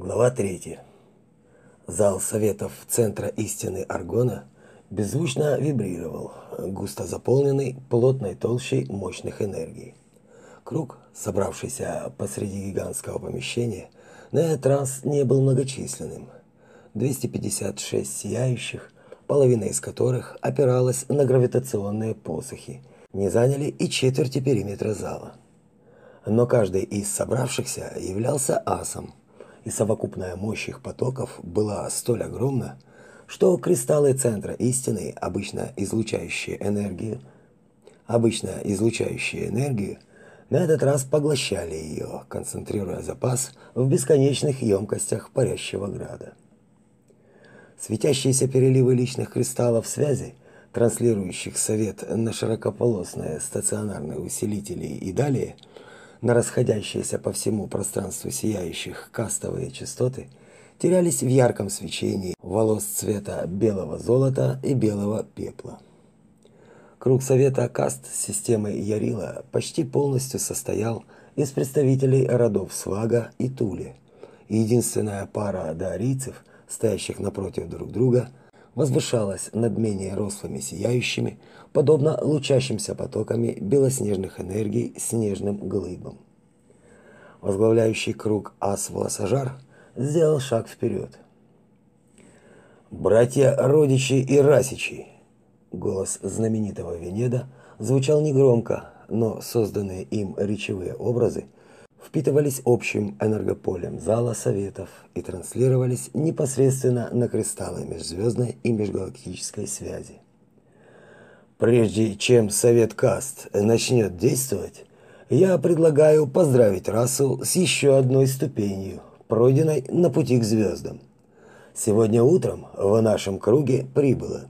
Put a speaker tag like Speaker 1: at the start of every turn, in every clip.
Speaker 1: Глава 3. Зал советов Центра истины Аргона беззвучно вибрировал, густо заполненный плотной толщей мощных энергий. Круг, собравшийся посреди гигантского помещения, на этот раз не был многочисленным. 256 сияющих, половина из которых опиралась на гравитационные посохи, не заняли и четверти периметра зала. Но каждый из собравшихся являлся асом – и совокупная мощь их потоков была столь огромна, что кристаллы центра истины, обычно излучающие энергию, обычно излучающие энергию, на этот раз поглощали ее, концентрируя запас в бесконечных емкостях парящего града. Светящиеся переливы личных кристаллов связи, транслирующих совет на широкополосные стационарные усилители и далее – на расходящиеся по всему пространству сияющих кастовые частоты терялись в ярком свечении волос цвета белого золота и белого пепла. Круг совета каст системы Ярила почти полностью состоял из представителей родов Свага и Тули. Единственная пара даорийцев, стоящих напротив друг друга, возвышалась над менее рослыми сияющими, подобно лучащимся потоками белоснежных энергий снежным глыбам. Возглавляющий круг ас Волосожар сделал шаг вперед. «Братья Родичи и Расичи!» Голос знаменитого Венеда звучал негромко, но созданные им речевые образы впитывались общим энергополем зала советов и транслировались непосредственно на кристаллы межзвездной и межгалактической связи. Прежде чем Совет Каст начнет действовать, я предлагаю поздравить расу с еще одной ступенью, пройденной на пути к звездам. Сегодня утром в нашем круге прибыло.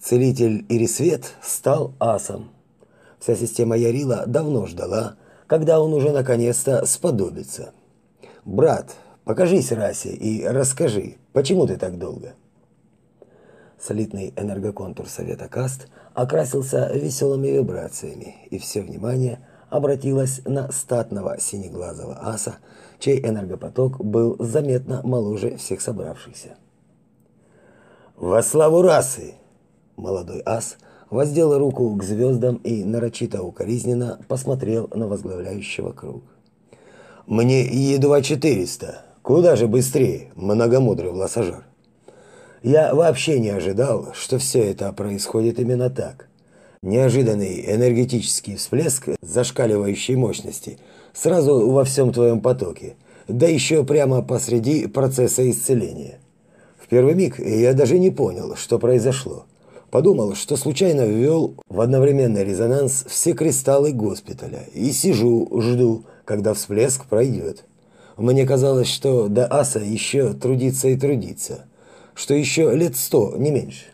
Speaker 1: Целитель Ирисвет стал асом. Вся система Ярила давно ждала, когда он уже наконец-то сподобится. Брат, покажись расе и расскажи, почему ты так долго? Солидный энергоконтур Совета Каст окрасился веселыми вибрациями, и все внимание обратилось на статного синеглазого аса, чей энергопоток был заметно моложе всех собравшихся. «Во славу расы!» Молодой ас воздел руку к звездам и нарочито укоризненно посмотрел на возглавляющего круг. «Мне едва четыреста. Куда же быстрее, многомудрый власожар?» Я вообще не ожидал, что все это происходит именно так. Неожиданный энергетический всплеск зашкаливающей мощности сразу во всем твоем потоке, да еще прямо посреди процесса исцеления. В первый миг я даже не понял, что произошло. Подумал, что случайно ввел в одновременный резонанс все кристаллы госпиталя и сижу, жду, когда всплеск пройдет. Мне казалось, что до аса еще трудиться и трудиться – что еще лет сто, не меньше.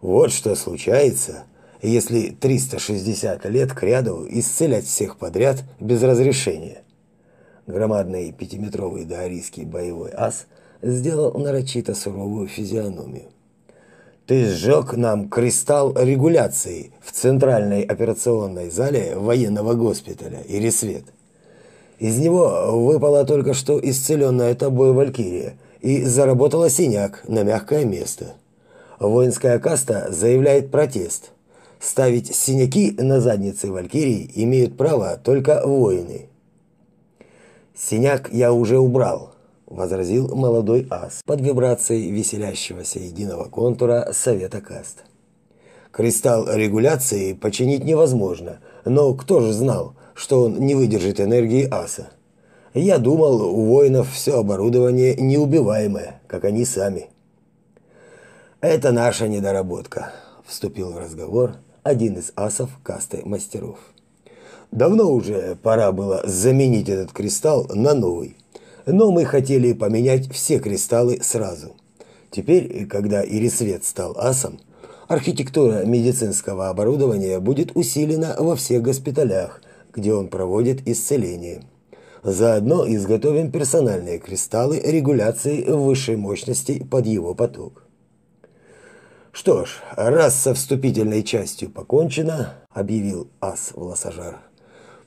Speaker 1: Вот что случается, если 360 лет кряду исцелять всех подряд без разрешения. Громадный пятиметровый даорийский боевой ас сделал нарочито суровую физиономию. Ты сжег нам кристалл регуляции в центральной операционной зале военного госпиталя Ирисвет. Из него выпала только что исцеленная тобой Валькирия и заработала синяк на мягкое место. Воинская каста заявляет протест. Ставить синяки на заднице Валькирии имеют право только воины. «Синяк я уже убрал», – возразил молодой ас под вибрацией веселящегося единого контура Совета каст. «Кристалл регуляции починить невозможно, но кто же знал, что он не выдержит энергии аса?» Я думал, у воинов все оборудование неубиваемое, как они сами. Это наша недоработка, вступил в разговор один из асов касты мастеров. Давно уже пора было заменить этот кристалл на новый. Но мы хотели поменять все кристаллы сразу. Теперь, когда Ирисвет стал асом, архитектура медицинского оборудования будет усилена во всех госпиталях, где он проводит исцеление. Заодно изготовим персональные кристаллы регуляции высшей мощности под его поток. Что ж, раз со вступительной частью покончено, объявил ас Волосожар.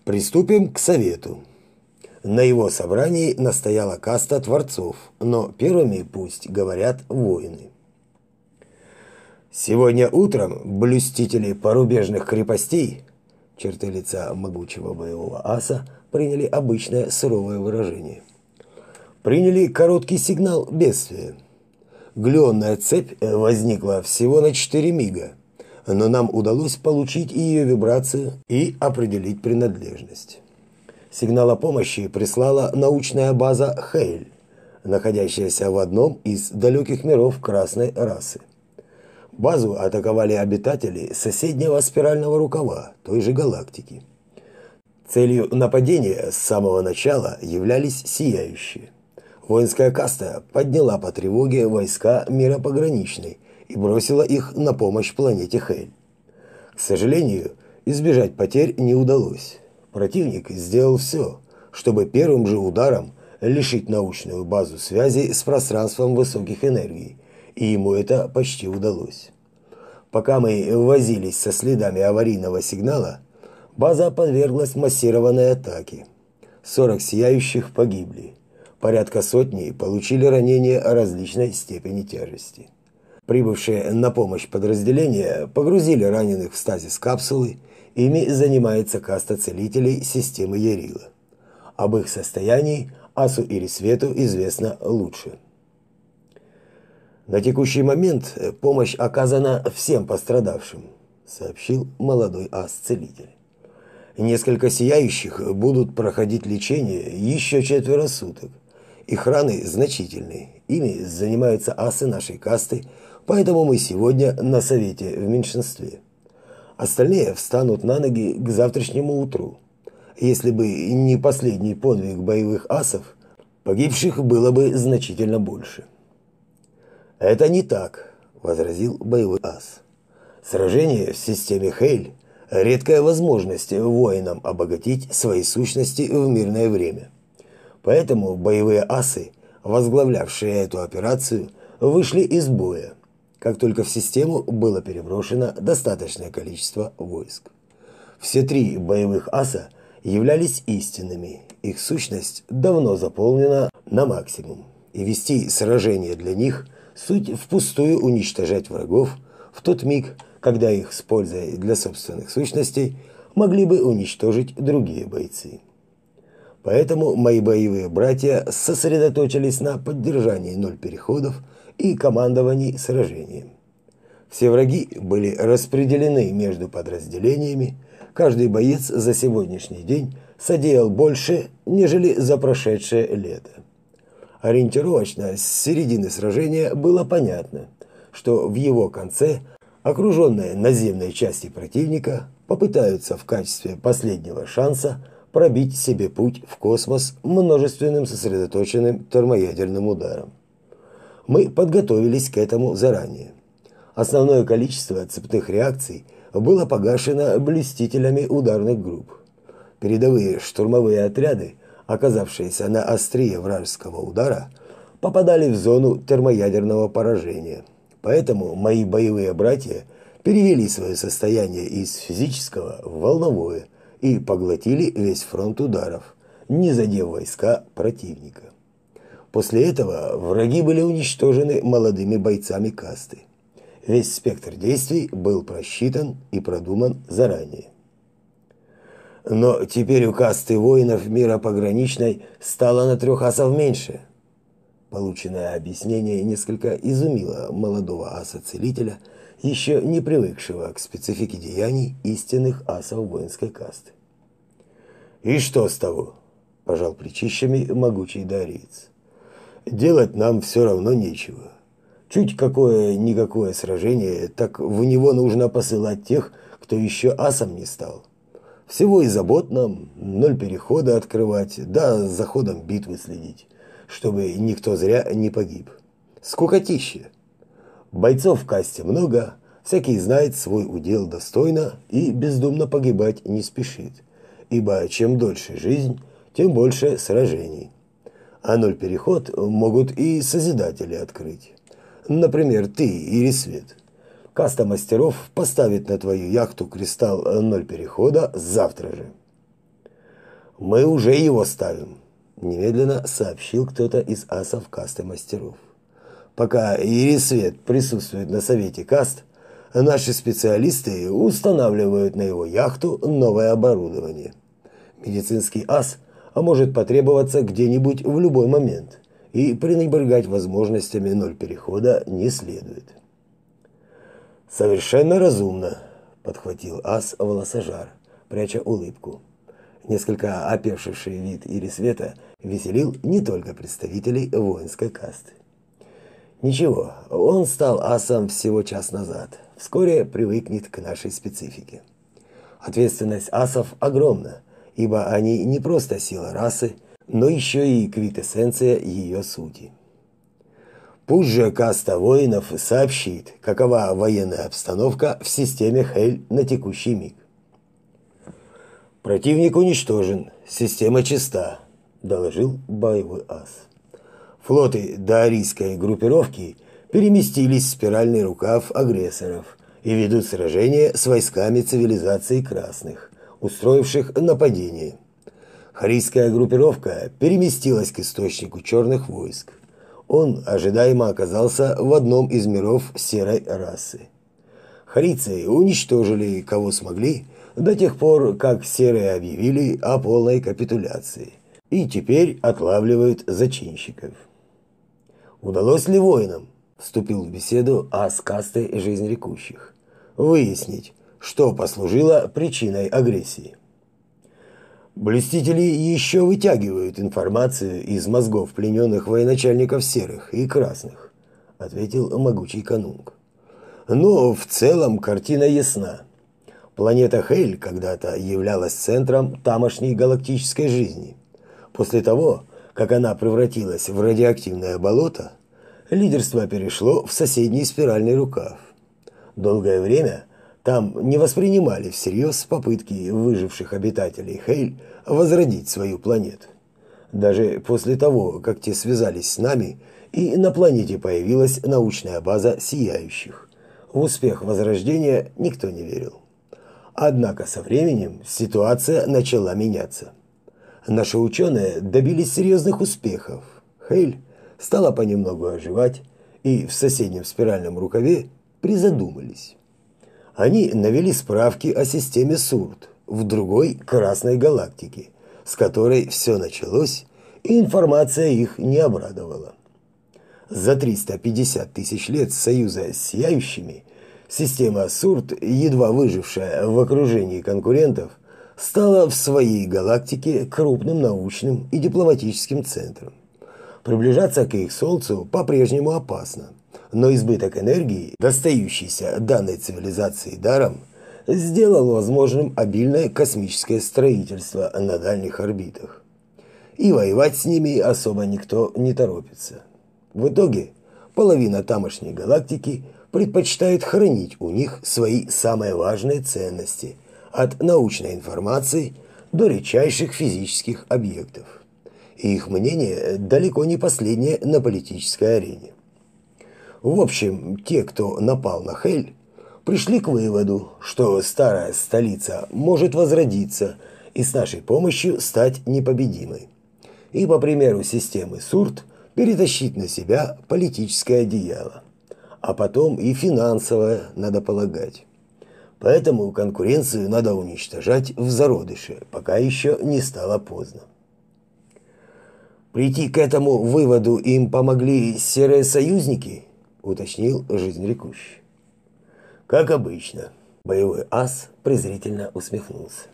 Speaker 1: Приступим к совету. На его собрании настояла каста творцов, но первыми пусть говорят воины. Сегодня утром блюстители порубежных крепостей, черты лица могучего боевого аса приняли обычное суровое выражение. Приняли короткий сигнал бедствия. Гленная цепь возникла всего на 4 мига, но нам удалось получить ее вибрацию и определить принадлежность. Сигнал о помощи прислала научная база Хейль, находящаяся в одном из далеких миров красной расы. Базу атаковали обитатели соседнего спирального рукава той же галактики. Целью нападения с самого начала являлись сияющие. Воинская каста подняла по тревоге войска мира пограничной и бросила их на помощь планете Хель. К сожалению, избежать потерь не удалось. Противник сделал все, чтобы первым же ударом лишить научную базу связи с пространством высоких энергий, и ему это почти удалось. Пока мы возились со следами аварийного сигнала, база подверглась массированной атаке. 40 сияющих погибли. Порядка сотни получили ранения различной степени тяжести. Прибывшие на помощь подразделения погрузили раненых в стазис капсулы, ими занимается каста целителей системы Ярила. Об их состоянии Асу или Свету известно лучше. На текущий момент помощь оказана всем пострадавшим, сообщил молодой ас-целитель. Несколько сияющих будут проходить лечение еще четверо суток. Их раны значительные. Ими занимаются асы нашей касты – Поэтому мы сегодня на совете в меньшинстве. Остальные встанут на ноги к завтрашнему утру. Если бы не последний подвиг боевых асов, погибших было бы значительно больше. Это не так, возразил боевой ас. Сражение в системе Хейль редкая возможность воинам обогатить свои сущности в мирное время. Поэтому боевые асы, возглавлявшие эту операцию, вышли из боя как только в систему было переброшено достаточное количество войск. Все три боевых аса являлись истинными, их сущность давно заполнена на максимум, и вести сражение для них – суть впустую уничтожать врагов в тот миг, когда их с пользой для собственных сущностей могли бы уничтожить другие бойцы. Поэтому мои боевые братья сосредоточились на поддержании ноль переходов – и командований сражением. Все враги были распределены между подразделениями, каждый боец за сегодняшний день содеял больше, нежели за прошедшее лето. Ориентировочно с середины сражения было понятно, что в его конце окруженные наземные части противника попытаются в качестве последнего шанса пробить себе путь в космос множественным сосредоточенным термоядерным ударом мы подготовились к этому заранее. Основное количество цепных реакций было погашено блюстителями ударных групп. Передовые штурмовые отряды, оказавшиеся на острие вражеского удара, попадали в зону термоядерного поражения. Поэтому мои боевые братья перевели свое состояние из физического в волновое и поглотили весь фронт ударов, не задев войска противника. После этого враги были уничтожены молодыми бойцами касты. Весь спектр действий был просчитан и продуман заранее. Но теперь у касты воинов мира пограничной стало на трех асов меньше. Полученное объяснение несколько изумило молодого аса-целителя, еще не привыкшего к специфике деяний истинных асов воинской касты. «И что с того?» – пожал плечищами могучий дариец делать нам все равно нечего. Чуть какое-никакое сражение, так в него нужно посылать тех, кто еще асом не стал. Всего и забот нам, ноль перехода открывать, да за ходом битвы следить, чтобы никто зря не погиб. Скукотище. Бойцов в касте много, всякий знает свой удел достойно и бездумно погибать не спешит, ибо чем дольше жизнь, тем больше сражений а ноль переход могут и созидатели открыть. Например, ты, Ирисвет. Каста мастеров поставит на твою яхту кристалл ноль перехода завтра же. Мы уже его ставим, Немедленно сообщил кто-то из асов касты мастеров. Пока Ирисвет присутствует на совете каст, наши специалисты устанавливают на его яхту новое оборудование. Медицинский ас а может потребоваться где-нибудь в любой момент, и пренебрегать возможностями ноль перехода не следует. Совершенно разумно, подхватил ас волосожар, пряча улыбку. Несколько опешивший вид Ирисвета веселил не только представителей воинской касты. Ничего, он стал асом всего час назад. Вскоре привыкнет к нашей специфике. Ответственность асов огромна, ибо они не просто сила расы, но еще и квитэссенция ее сути. Пусть же каста воинов сообщит, какова военная обстановка в системе Хель на текущий миг. Противник уничтожен, система чиста, доложил боевой ас. Флоты даорийской группировки переместились в спиральный рукав агрессоров и ведут сражение с войсками цивилизации красных, устроивших нападение. Харийская группировка переместилась к источнику черных войск он ожидаемо оказался в одном из миров серой расы. Харийцы уничтожили кого смогли до тех пор, как серые объявили о полной капитуляции и теперь отлавливают зачинщиков. Удалось ли воинам, вступил в беседу о скастой жизнь рекущих, выяснить, что послужило причиной агрессии? Блюстители еще вытягивают информацию из мозгов плененных военачальников серых и красных, ответил могучий канунг. Но в целом картина ясна. Планета Хель когда-то являлась центром тамошней галактической жизни. После того, как она превратилась в радиоактивное болото, лидерство перешло в соседний спиральный рукав. Долгое время там не воспринимали всерьез попытки выживших обитателей Хейль возродить свою планету. Даже после того, как те связались с нами, и на планете появилась научная база сияющих. В успех возрождения никто не верил. Однако со временем ситуация начала меняться. Наши ученые добились серьезных успехов. Хейль стала понемногу оживать, и в соседнем спиральном рукаве призадумались. Они навели справки о системе Сурт в другой красной галактике, с которой все началось, и информация их не обрадовала. За 350 тысяч лет союза с сияющими система Сурт, едва выжившая в окружении конкурентов, стала в своей галактике крупным научным и дипломатическим центром. Приближаться к их Солнцу по-прежнему опасно но избыток энергии, достающийся данной цивилизации даром, сделал возможным обильное космическое строительство на дальних орбитах. И воевать с ними особо никто не торопится. В итоге половина тамошней галактики предпочитает хранить у них свои самые важные ценности, от научной информации до редчайших физических объектов. И их мнение далеко не последнее на политической арене. В общем, те, кто напал на Хель, пришли к выводу, что старая столица может возродиться и с нашей помощью стать непобедимой. И по примеру системы Сурт перетащить на себя политическое одеяло, а потом и финансовое, надо полагать. Поэтому конкуренцию надо уничтожать в зародыше, пока еще не стало поздно. Прийти к этому выводу им помогли серые союзники уточнил жизнь рекущий. Как обычно, боевой ас презрительно усмехнулся.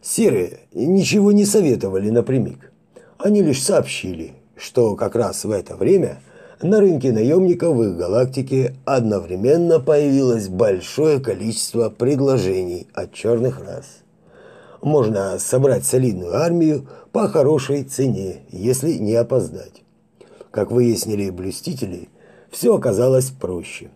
Speaker 1: Серые ничего не советовали напрямик. Они лишь сообщили, что как раз в это время на рынке наемников в их галактике одновременно появилось большое количество предложений от черных рас. Можно собрать солидную армию по хорошей цене, если не опоздать. Как выяснили блюстители, все оказалось проще.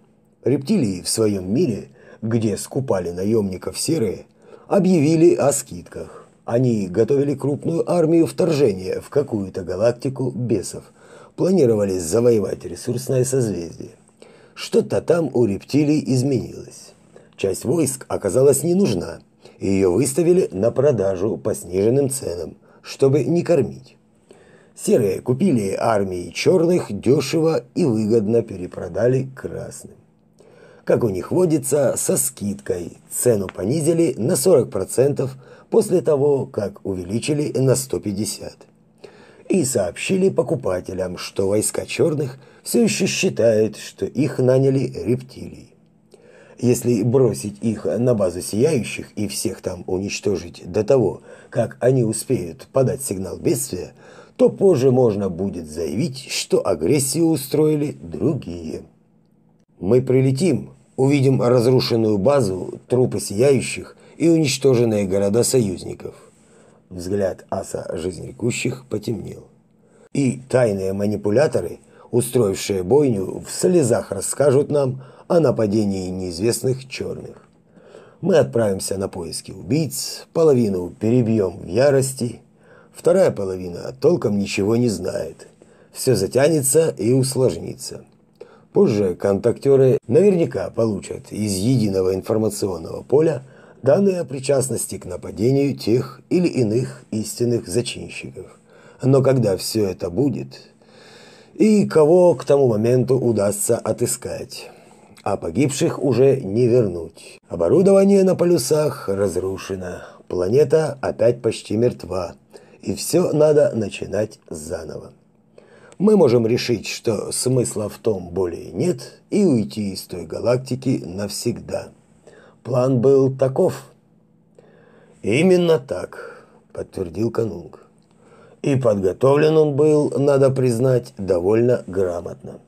Speaker 1: Рептилии в своем мире, где скупали наемников серые, объявили о скидках. Они готовили крупную армию вторжения в какую-то галактику бесов, планировали завоевать ресурсное созвездие. Что-то там у рептилий изменилось. Часть войск оказалась не нужна, и ее выставили на продажу по сниженным ценам, чтобы не кормить. Серые купили армии черных дешево и выгодно перепродали красным. Как у них водится, со скидкой цену понизили на 40% после того, как увеличили на 150%. И сообщили покупателям, что войска черных все еще считают, что их наняли рептилии. Если бросить их на базу сияющих и всех там уничтожить до того, как они успеют подать сигнал бедствия, то позже можно будет заявить, что агрессию устроили другие. Мы прилетим, увидим разрушенную базу, трупы сияющих и уничтоженные города союзников. Взгляд аса жизнерекущих потемнел. И тайные манипуляторы, устроившие бойню, в слезах расскажут нам о нападении неизвестных черных. Мы отправимся на поиски убийц, половину перебьем в ярости, Вторая половина толком ничего не знает. Все затянется и усложнится. Позже контактеры наверняка получат из единого информационного поля данные о причастности к нападению тех или иных истинных зачинщиков. Но когда все это будет, и кого к тому моменту удастся отыскать, а погибших уже не вернуть. Оборудование на полюсах разрушено, планета опять почти мертва и все надо начинать заново. Мы можем решить, что смысла в том более нет, и уйти из той галактики навсегда. План был таков. Именно так, подтвердил Канунг. И подготовлен он был, надо признать, довольно грамотно.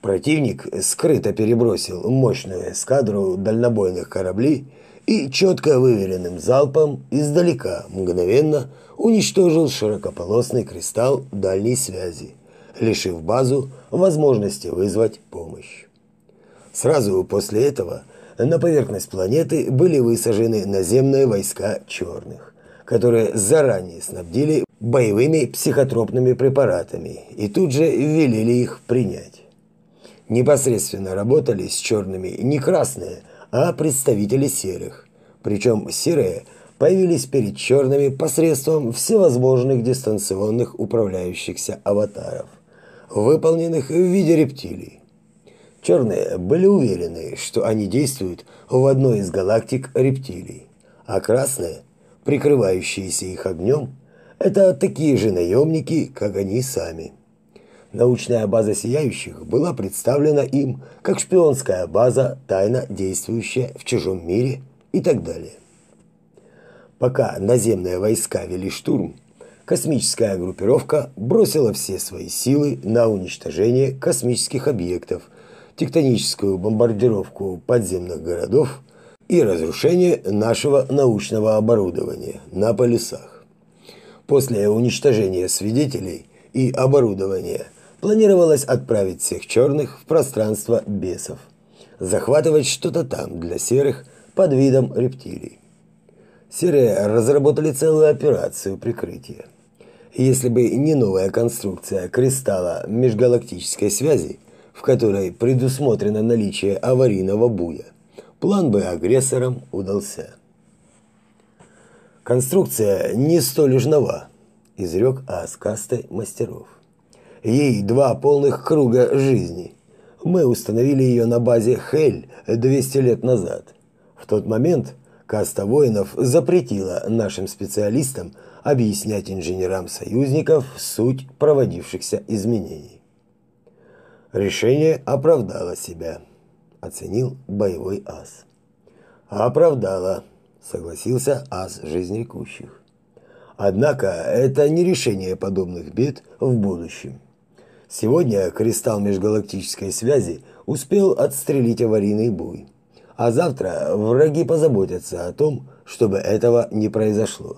Speaker 1: Противник скрыто перебросил мощную эскадру дальнобойных кораблей и четко выверенным залпом издалека мгновенно уничтожил широкополосный кристалл дальней связи, лишив базу возможности вызвать помощь. Сразу после этого на поверхность планеты были высажены наземные войска черных, которые заранее снабдили боевыми психотропными препаратами и тут же велели их принять. Непосредственно работали с черными не красные, а представители серых. Причем серые – появились перед черными посредством всевозможных дистанционных управляющихся аватаров, выполненных в виде рептилий. Черные были уверены, что они действуют в одной из галактик рептилий, а красные, прикрывающиеся их огнем, это такие же наемники, как они сами. Научная база сияющих была представлена им как шпионская база, тайно действующая в чужом мире и так далее. Пока наземные войска вели штурм, космическая группировка бросила все свои силы на уничтожение космических объектов, тектоническую бомбардировку подземных городов и разрушение нашего научного оборудования на полюсах. После уничтожения свидетелей и оборудования планировалось отправить всех черных в пространство бесов, захватывать что-то там для серых под видом рептилий. Серые разработали целую операцию прикрытия. Если бы не новая конструкция кристалла межгалактической связи, в которой предусмотрено наличие аварийного буя, план бы агрессорам удался. Конструкция не столь уж нова, изрек Аскасты мастеров. Ей два полных круга жизни. Мы установили ее на базе Хель 200 лет назад. В тот момент Каста воинов запретила нашим специалистам объяснять инженерам союзников суть проводившихся изменений. Решение оправдало себя, оценил боевой ас. Оправдало, согласился ас жизнекущих. Однако это не решение подобных бед в будущем. Сегодня кристалл межгалактической связи успел отстрелить аварийный буй а завтра враги позаботятся о том, чтобы этого не произошло.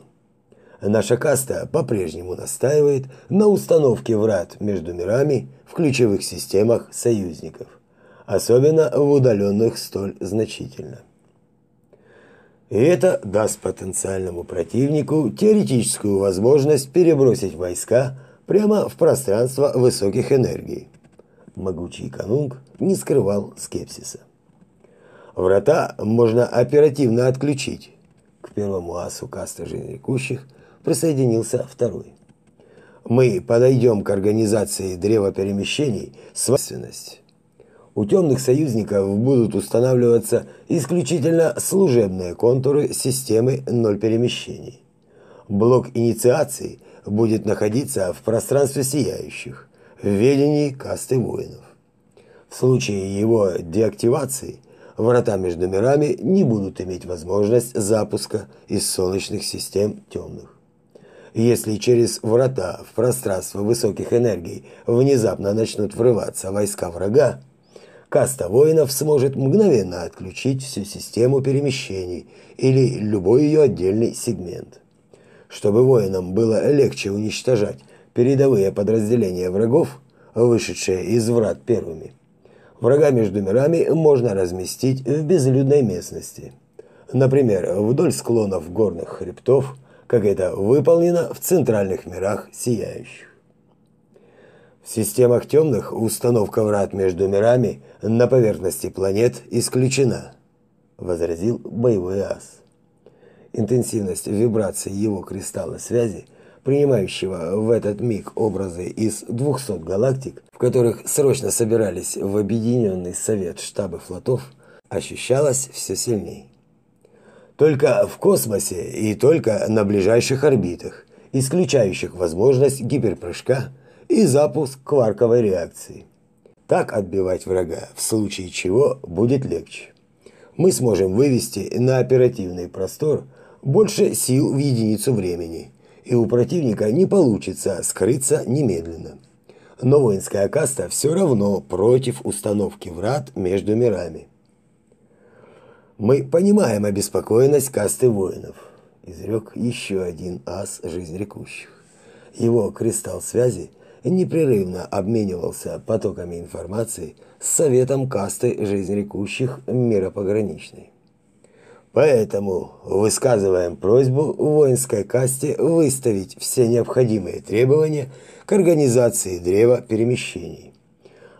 Speaker 1: Наша каста по-прежнему настаивает на установке врат между мирами в ключевых системах союзников, особенно в удаленных столь значительно. И это даст потенциальному противнику теоретическую возможность перебросить войска прямо в пространство высоких энергий. Могучий канунг не скрывал скепсиса. Врата можно оперативно отключить. К первому асу касты жизнерекущих присоединился второй. Мы подойдем к организации древоперемещений с собственность. У темных союзников будут устанавливаться исключительно служебные контуры системы ноль перемещений. Блок инициации будет находиться в пространстве сияющих, в ведении касты воинов. В случае его деактивации врата между мирами не будут иметь возможность запуска из солнечных систем темных. Если через врата в пространство высоких энергий внезапно начнут врываться войска врага, каста воинов сможет мгновенно отключить всю систему перемещений или любой ее отдельный сегмент. Чтобы воинам было легче уничтожать передовые подразделения врагов, вышедшие из врат первыми, врага между мирами можно разместить в безлюдной местности. Например, вдоль склонов горных хребтов, как это выполнено в центральных мирах сияющих. В системах темных установка врат между мирами на поверхности планет исключена, возразил боевой ас. Интенсивность вибрации его кристалла связи, принимающего в этот миг образы из 200 галактик, в которых срочно собирались в объединенный совет штабы флотов, ощущалась все сильнее. Только в космосе и только на ближайших орбитах, исключающих возможность гиперпрыжка и запуск кварковой реакции. Так отбивать врага, в случае чего будет легче. Мы сможем вывести на оперативный простор больше сил в единицу времени, и у противника не получится скрыться немедленно. Но воинская каста все равно против установки врат между мирами. Мы понимаем обеспокоенность касты воинов, изрек еще один ас жизнерекущих. Его кристалл связи непрерывно обменивался потоками информации с советом касты жизнерекущих мира пограничной. Поэтому высказываем просьбу воинской касте выставить все необходимые требования к организации древа перемещений.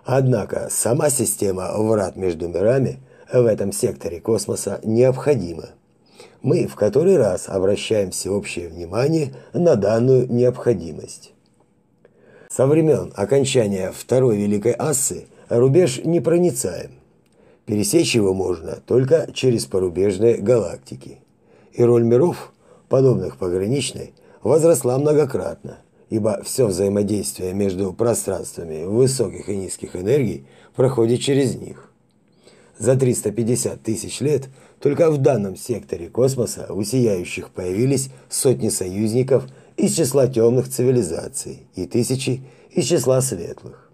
Speaker 1: Однако сама система врат между мирами в этом секторе космоса необходима. Мы в который раз обращаем всеобщее внимание на данную необходимость. Со времен окончания Второй Великой Ассы рубеж непроницаем. Пересечь его можно только через порубежные галактики. И роль миров, подобных пограничной, возросла многократно, ибо все взаимодействие между пространствами высоких и низких энергий проходит через них. За 350 тысяч лет только в данном секторе космоса у сияющих появились сотни союзников – из числа темных цивилизаций и тысячи из числа светлых.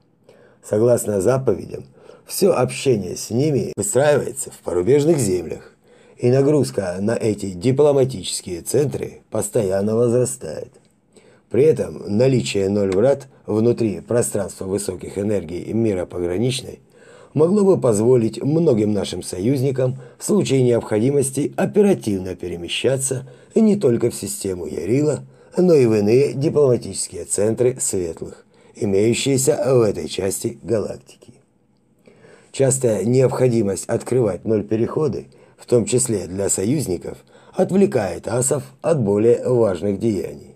Speaker 1: Согласно заповедям, все общение с ними выстраивается в порубежных землях, и нагрузка на эти дипломатические центры постоянно возрастает. При этом наличие ноль врат внутри пространства высоких энергий мира пограничной могло бы позволить многим нашим союзникам в случае необходимости оперативно перемещаться не только в систему Ярила, но и в иные дипломатические центры светлых, имеющиеся в этой части галактики. Частая необходимость открывать ноль переходы, в том числе для союзников, отвлекает асов от более важных деяний.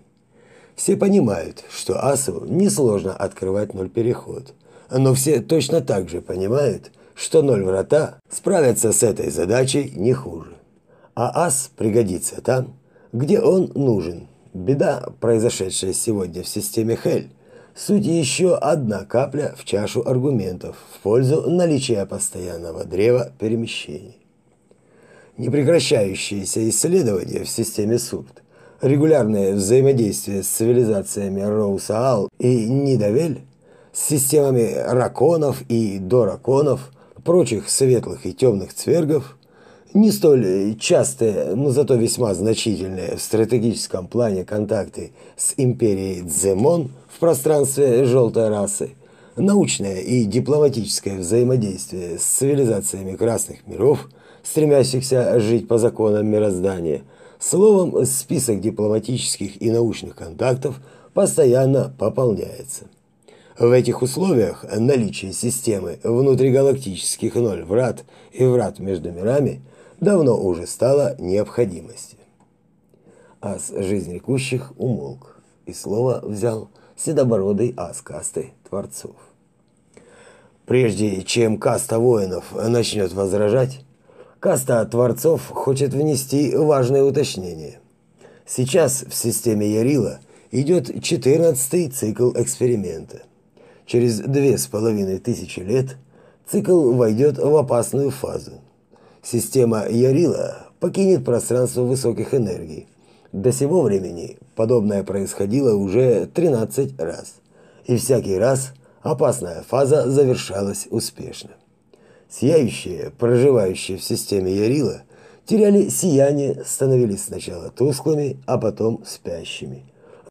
Speaker 1: Все понимают, что асу несложно открывать ноль переход, но все точно так же понимают, что ноль врата справятся с этой задачей не хуже. А ас пригодится там, где он нужен, Беда, произошедшая сегодня в системе Хель, суть еще одна капля в чашу аргументов в пользу наличия постоянного древа перемещений. Непрекращающиеся исследования в системе Сурт, регулярное взаимодействие с цивилизациями Роусаал и Нидавель, с системами раконов и дораконов, прочих светлых и темных цвергов – не столь частые, но зато весьма значительные в стратегическом плане контакты с империей Дземон в пространстве желтой расы, научное и дипломатическое взаимодействие с цивилизациями красных миров, стремящихся жить по законам мироздания, словом, список дипломатических и научных контактов постоянно пополняется. В этих условиях наличие системы внутригалактических ноль врат и врат между мирами – давно уже стало необходимостью. Ас жизнь рекущих умолк, и слово взял седобородый ас касты Творцов. Прежде чем каста воинов начнет возражать, каста Творцов хочет внести важное уточнение. Сейчас в системе Ярила идет 14-й цикл эксперимента. Через две с половиной тысячи лет цикл войдет в опасную фазу. Система Ярила покинет пространство высоких энергий. До сего времени подобное происходило уже 13 раз. И всякий раз опасная фаза завершалась успешно. Сияющие, проживающие в системе Ярила, теряли сияние, становились сначала тусклыми, а потом спящими.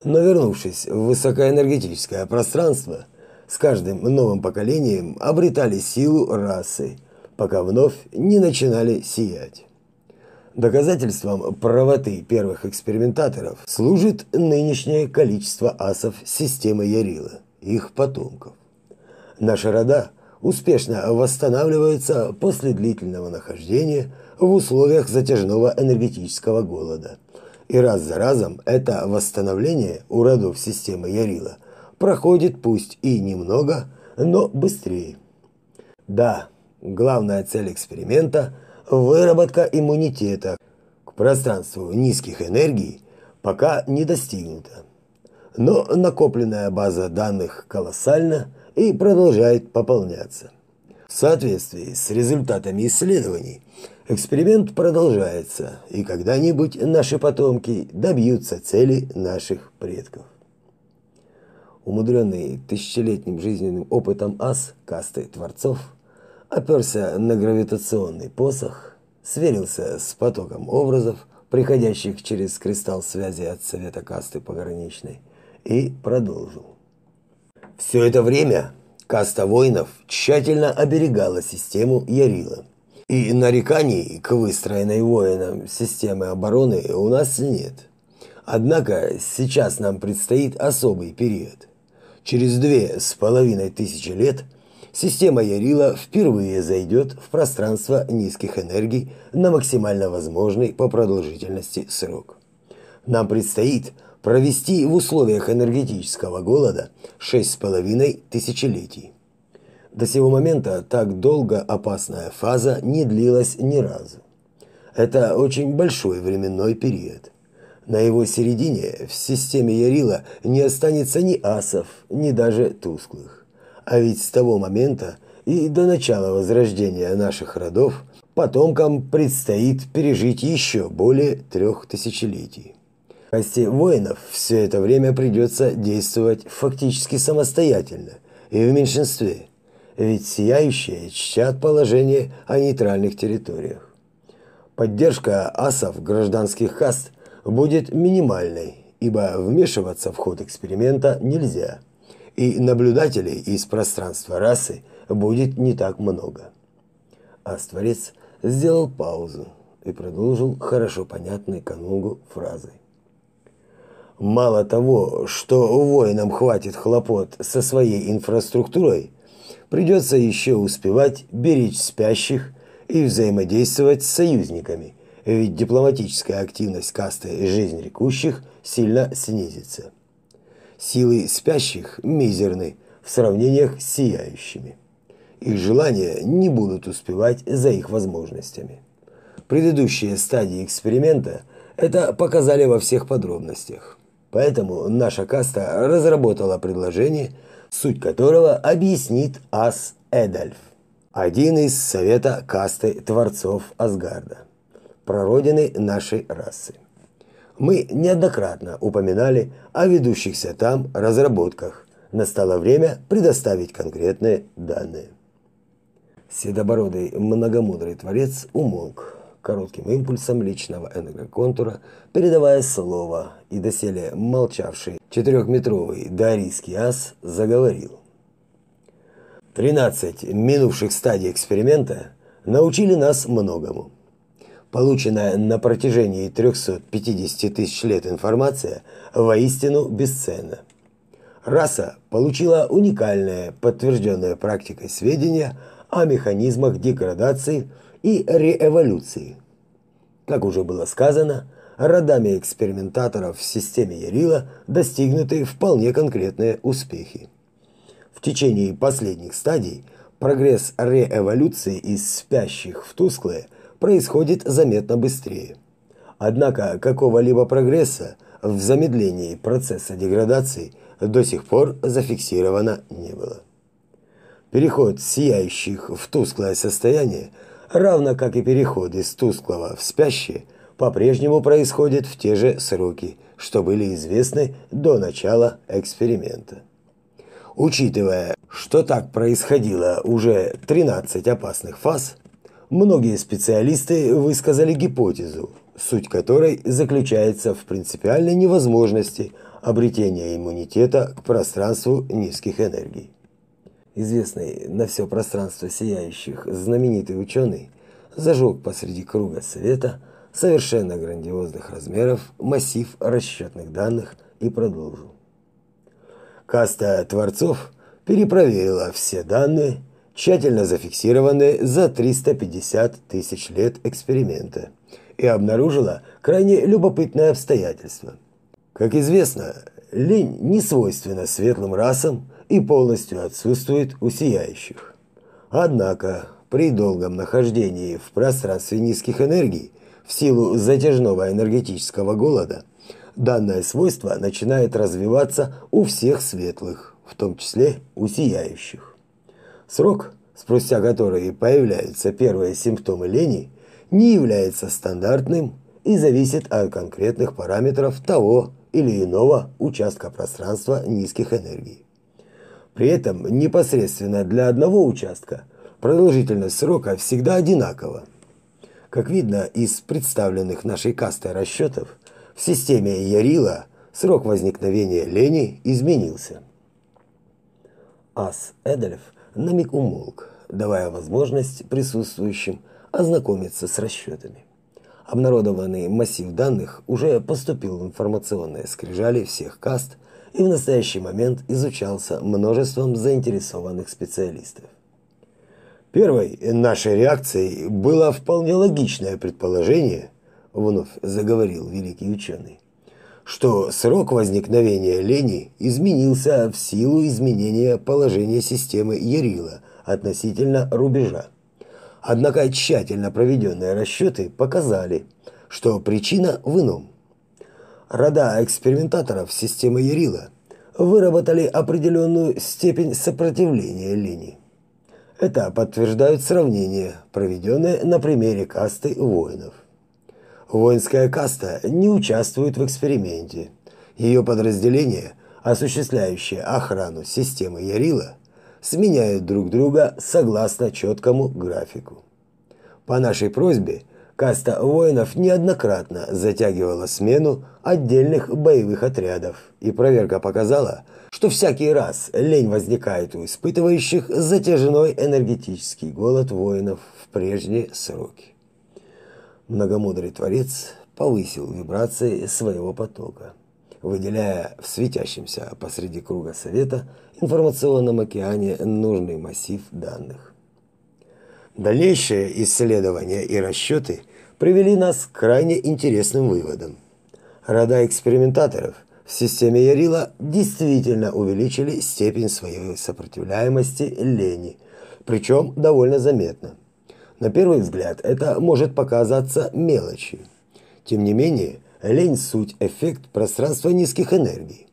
Speaker 1: Но вернувшись в высокоэнергетическое пространство, с каждым новым поколением обретали силу расы, пока вновь не начинали сиять. Доказательством правоты первых экспериментаторов служит нынешнее количество асов системы Ярила, их потомков. Наши рода успешно восстанавливаются после длительного нахождения в условиях затяжного энергетического голода. И раз за разом это восстановление у родов системы Ярила проходит пусть и немного, но быстрее. Да, главная цель эксперимента – выработка иммунитета к пространству низких энергий пока не достигнута. Но накопленная база данных колоссальна – и продолжает пополняться. В соответствии с результатами исследований, эксперимент продолжается, и когда-нибудь наши потомки добьются цели наших предков. Умудренный тысячелетним жизненным опытом ас касты Творцов оперся на гравитационный посох, сверился с потоком образов, приходящих через кристалл связи от Совета касты пограничной, и продолжил. Все это время каста воинов тщательно оберегала систему Ярила. И нареканий к выстроенной воинам системы обороны у нас нет. Однако сейчас нам предстоит особый период. Через две с половиной тысячи лет система Ярила впервые зайдет в пространство низких энергий на максимально возможный по продолжительности срок. Нам предстоит – провести в условиях энергетического голода шесть с половиной тысячелетий. До сего момента так долго опасная фаза не длилась ни разу. Это очень большой временной период. На его середине в системе Ярила не останется ни асов, ни даже тусклых. А ведь с того момента и до начала возрождения наших родов потомкам предстоит пережить еще более трех тысячелетий. Кости воинов все это время придется действовать фактически самостоятельно и в меньшинстве, ведь сияющие чтят положение о нейтральных территориях. Поддержка асов гражданских каст будет минимальной, ибо вмешиваться в ход эксперимента нельзя, и наблюдателей из пространства расы будет не так много. Астворец сделал паузу и продолжил хорошо понятной канунгу фразой. Мало того, что воинам хватит хлопот со своей инфраструктурой, придется еще успевать беречь спящих и взаимодействовать с союзниками, ведь дипломатическая активность касты жизнь рекущих сильно снизится. Силы спящих мизерны в сравнениях с сияющими. Их желания не будут успевать за их возможностями. Предыдущие стадии эксперимента это показали во всех подробностях. Поэтому наша каста разработала предложение, суть которого объяснит Ас Эдальф, один из совета касты творцов Асгарда, прародины нашей расы. Мы неоднократно упоминали о ведущихся там разработках. Настало время предоставить конкретные данные. Седобородый многомудрый творец умолк коротким импульсом личного энергоконтура, передавая слово, и доселе молчавший четырехметровый дарийский ас заговорил. Тринадцать минувших стадий эксперимента научили нас многому. Полученная на протяжении 350 тысяч лет информация воистину бесценна. Раса получила уникальное, подтвержденное практикой сведения о механизмах деградации и реэволюции. Как уже было сказано, родами экспериментаторов в системе Ярила достигнуты вполне конкретные успехи. В течение последних стадий прогресс реэволюции из спящих в тусклые происходит заметно быстрее. Однако какого-либо прогресса в замедлении процесса деградации до сих пор зафиксировано не было. Переход сияющих в тусклое состояние, равно как и переход из тусклого в спящее, по-прежнему происходит в те же сроки, что были известны до начала эксперимента. Учитывая, что так происходило уже 13 опасных фаз, многие специалисты высказали гипотезу, суть которой заключается в принципиальной невозможности обретения иммунитета к пространству низких энергий. Известный на все пространство сияющих знаменитый ученый зажег посреди круга света совершенно грандиозных размеров массив расчетных данных и продолжил. Каста творцов перепроверила все данные, тщательно зафиксированные за 350 тысяч лет эксперимента, и обнаружила крайне любопытное обстоятельство. Как известно, лень не свойственна светлым расам и полностью отсутствует у сияющих. Однако, при долгом нахождении в пространстве низких энергий, в силу затяжного энергетического голода, данное свойство начинает развиваться у всех светлых, в том числе у сияющих. Срок, спустя который появляются первые симптомы лени, не является стандартным и зависит от конкретных параметров того или иного участка пространства низких энергий. При этом непосредственно для одного участка продолжительность срока всегда одинакова. Как видно из представленных нашей кастой расчетов, в системе Ярила срок возникновения лени изменился. Ас Эдельф на миг умолк, давая возможность присутствующим ознакомиться с расчетами. Обнародованный массив данных уже поступил в информационные скрижали всех каст и в настоящий момент изучался множеством заинтересованных специалистов. Первой нашей реакцией было вполне логичное предположение, вновь заговорил великий ученый, что срок возникновения лени изменился в силу изменения положения системы Ярила относительно рубежа. Однако тщательно проведенные расчеты показали, что причина в ином. Рода экспериментаторов системы Ярила выработали определенную степень сопротивления линии. Это подтверждают сравнения, проведенные на примере касты воинов. Воинская каста не участвует в эксперименте. Ее подразделения, осуществляющие охрану системы Ярила, сменяют друг друга согласно четкому графику. По нашей просьбе каста воинов неоднократно затягивала смену отдельных боевых отрядов, и проверка показала, что всякий раз лень возникает у испытывающих затяжной энергетический голод воинов в прежние сроки. Многомудрый Творец повысил вибрации своего потока выделяя в светящемся посреди круга совета информационном океане нужный массив данных. Дальнейшие исследования и расчеты привели нас к крайне интересным выводам. Рода экспериментаторов в системе Ярила действительно увеличили степень своей сопротивляемости лени, причем довольно заметно. На первый взгляд это может показаться мелочью. Тем не менее, лень – суть эффект пространства низких энергий.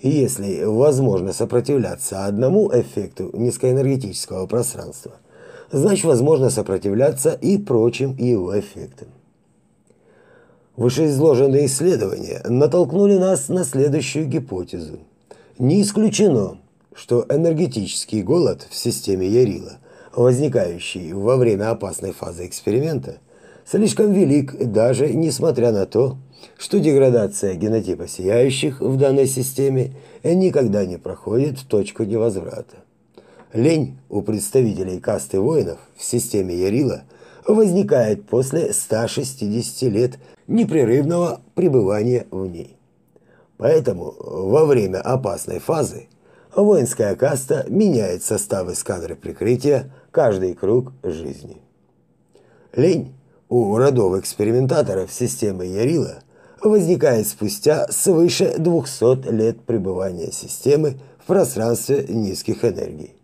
Speaker 1: И если возможно сопротивляться одному эффекту низкоэнергетического пространства, значит возможно сопротивляться и прочим его эффектам. Вышеизложенные исследования натолкнули нас на следующую гипотезу. Не исключено, что энергетический голод в системе Ярила, возникающий во время опасной фазы эксперимента, слишком велик даже несмотря на то, что деградация генотипа сияющих в данной системе никогда не проходит в точку невозврата. Лень у представителей касты воинов в системе Ярила возникает после 160 лет непрерывного пребывания в ней. Поэтому во время опасной фазы воинская каста меняет состав эскадры прикрытия каждый круг жизни. Лень у родов экспериментаторов системы Ярила возникает спустя свыше 200 лет пребывания системы в пространстве низких энергий.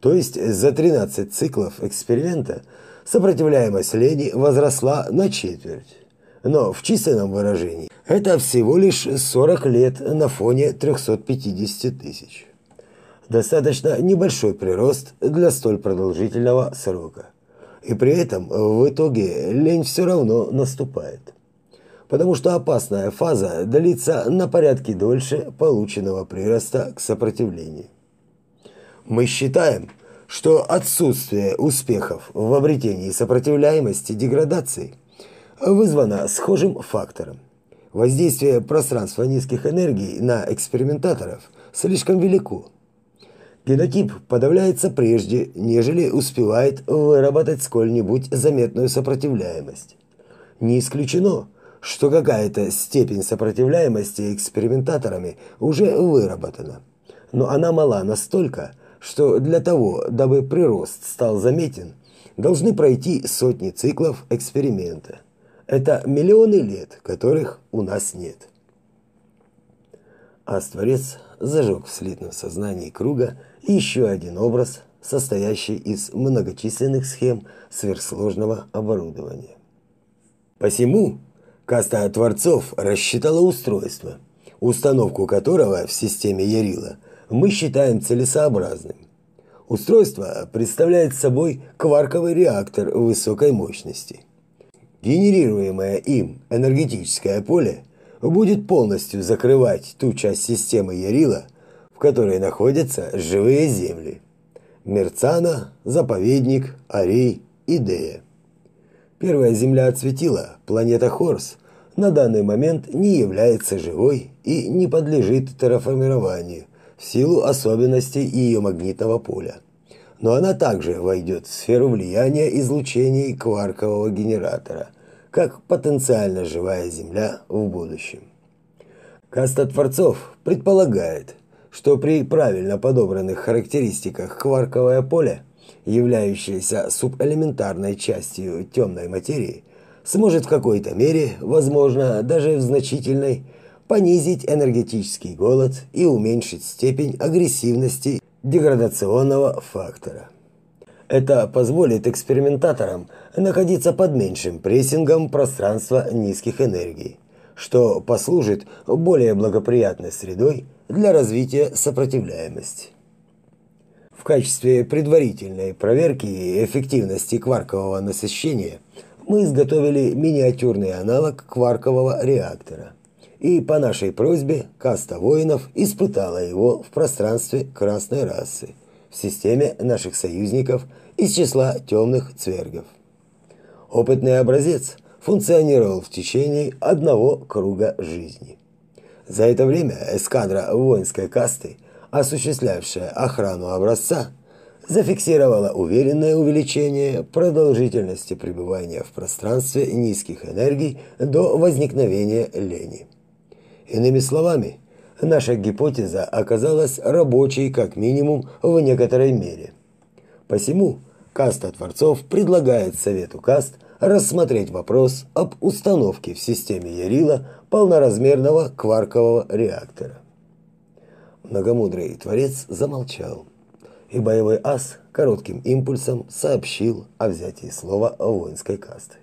Speaker 1: То есть за 13 циклов эксперимента сопротивляемость лени возросла на четверть. Но в численном выражении это всего лишь 40 лет на фоне 350 тысяч. Достаточно небольшой прирост для столь продолжительного срока. И при этом в итоге лень все равно наступает. Потому что опасная фаза длится на порядке дольше полученного прироста к сопротивлению. Мы считаем, что отсутствие успехов в обретении сопротивляемости деградации вызвано схожим фактором. Воздействие пространства низких энергий на экспериментаторов слишком велико. Генотип подавляется прежде, нежели успевает выработать сколь-нибудь заметную сопротивляемость. Не исключено, что какая-то степень сопротивляемости экспериментаторами уже выработана – но она мала настолько, что для того, дабы прирост стал заметен, должны пройти сотни циклов эксперимента. Это миллионы лет, которых у нас нет. Астворец зажег в слитном сознании круга еще один образ, состоящий из многочисленных схем сверхсложного оборудования. Посему каста Творцов рассчитала устройство, установку которого в системе Ярила – мы считаем целесообразным. Устройство представляет собой кварковый реактор высокой мощности. Генерируемое им энергетическое поле будет полностью закрывать ту часть системы Ярила, которой находятся живые земли. Мерцана, Заповедник, Арей и Дея. Первая Земля отсветила, планета Хорс, на данный момент не является живой и не подлежит терраформированию, в силу особенностей ее магнитного поля. Но она также войдет в сферу влияния излучений кваркового генератора, как потенциально живая Земля в будущем. Каста Творцов предполагает, что при правильно подобранных характеристиках кварковое поле, являющееся субэлементарной частью темной материи, сможет в какой-то мере, возможно, даже в значительной, понизить энергетический голод и уменьшить степень агрессивности деградационного фактора. Это позволит экспериментаторам находиться под меньшим прессингом пространства низких энергий, что послужит более благоприятной средой для развития сопротивляемости. В качестве предварительной проверки эффективности кваркового насыщения мы изготовили миниатюрный аналог кваркового реактора – и по нашей просьбе каста воинов испытала его в пространстве красной расы, в системе наших союзников из числа темных цвергов. Опытный образец функционировал в течение одного круга жизни. За это время эскадра воинской касты, осуществлявшая охрану образца, зафиксировала уверенное увеличение продолжительности пребывания в пространстве низких энергий до возникновения лени. Иными словами, наша гипотеза оказалась рабочей как минимум в некоторой мере. Посему каста Творцов предлагает Совету каст рассмотреть вопрос об установке в системе Ярила полноразмерного кваркового реактора. Многомудрый Творец замолчал, и боевой ас коротким импульсом сообщил о взятии слова воинской касты.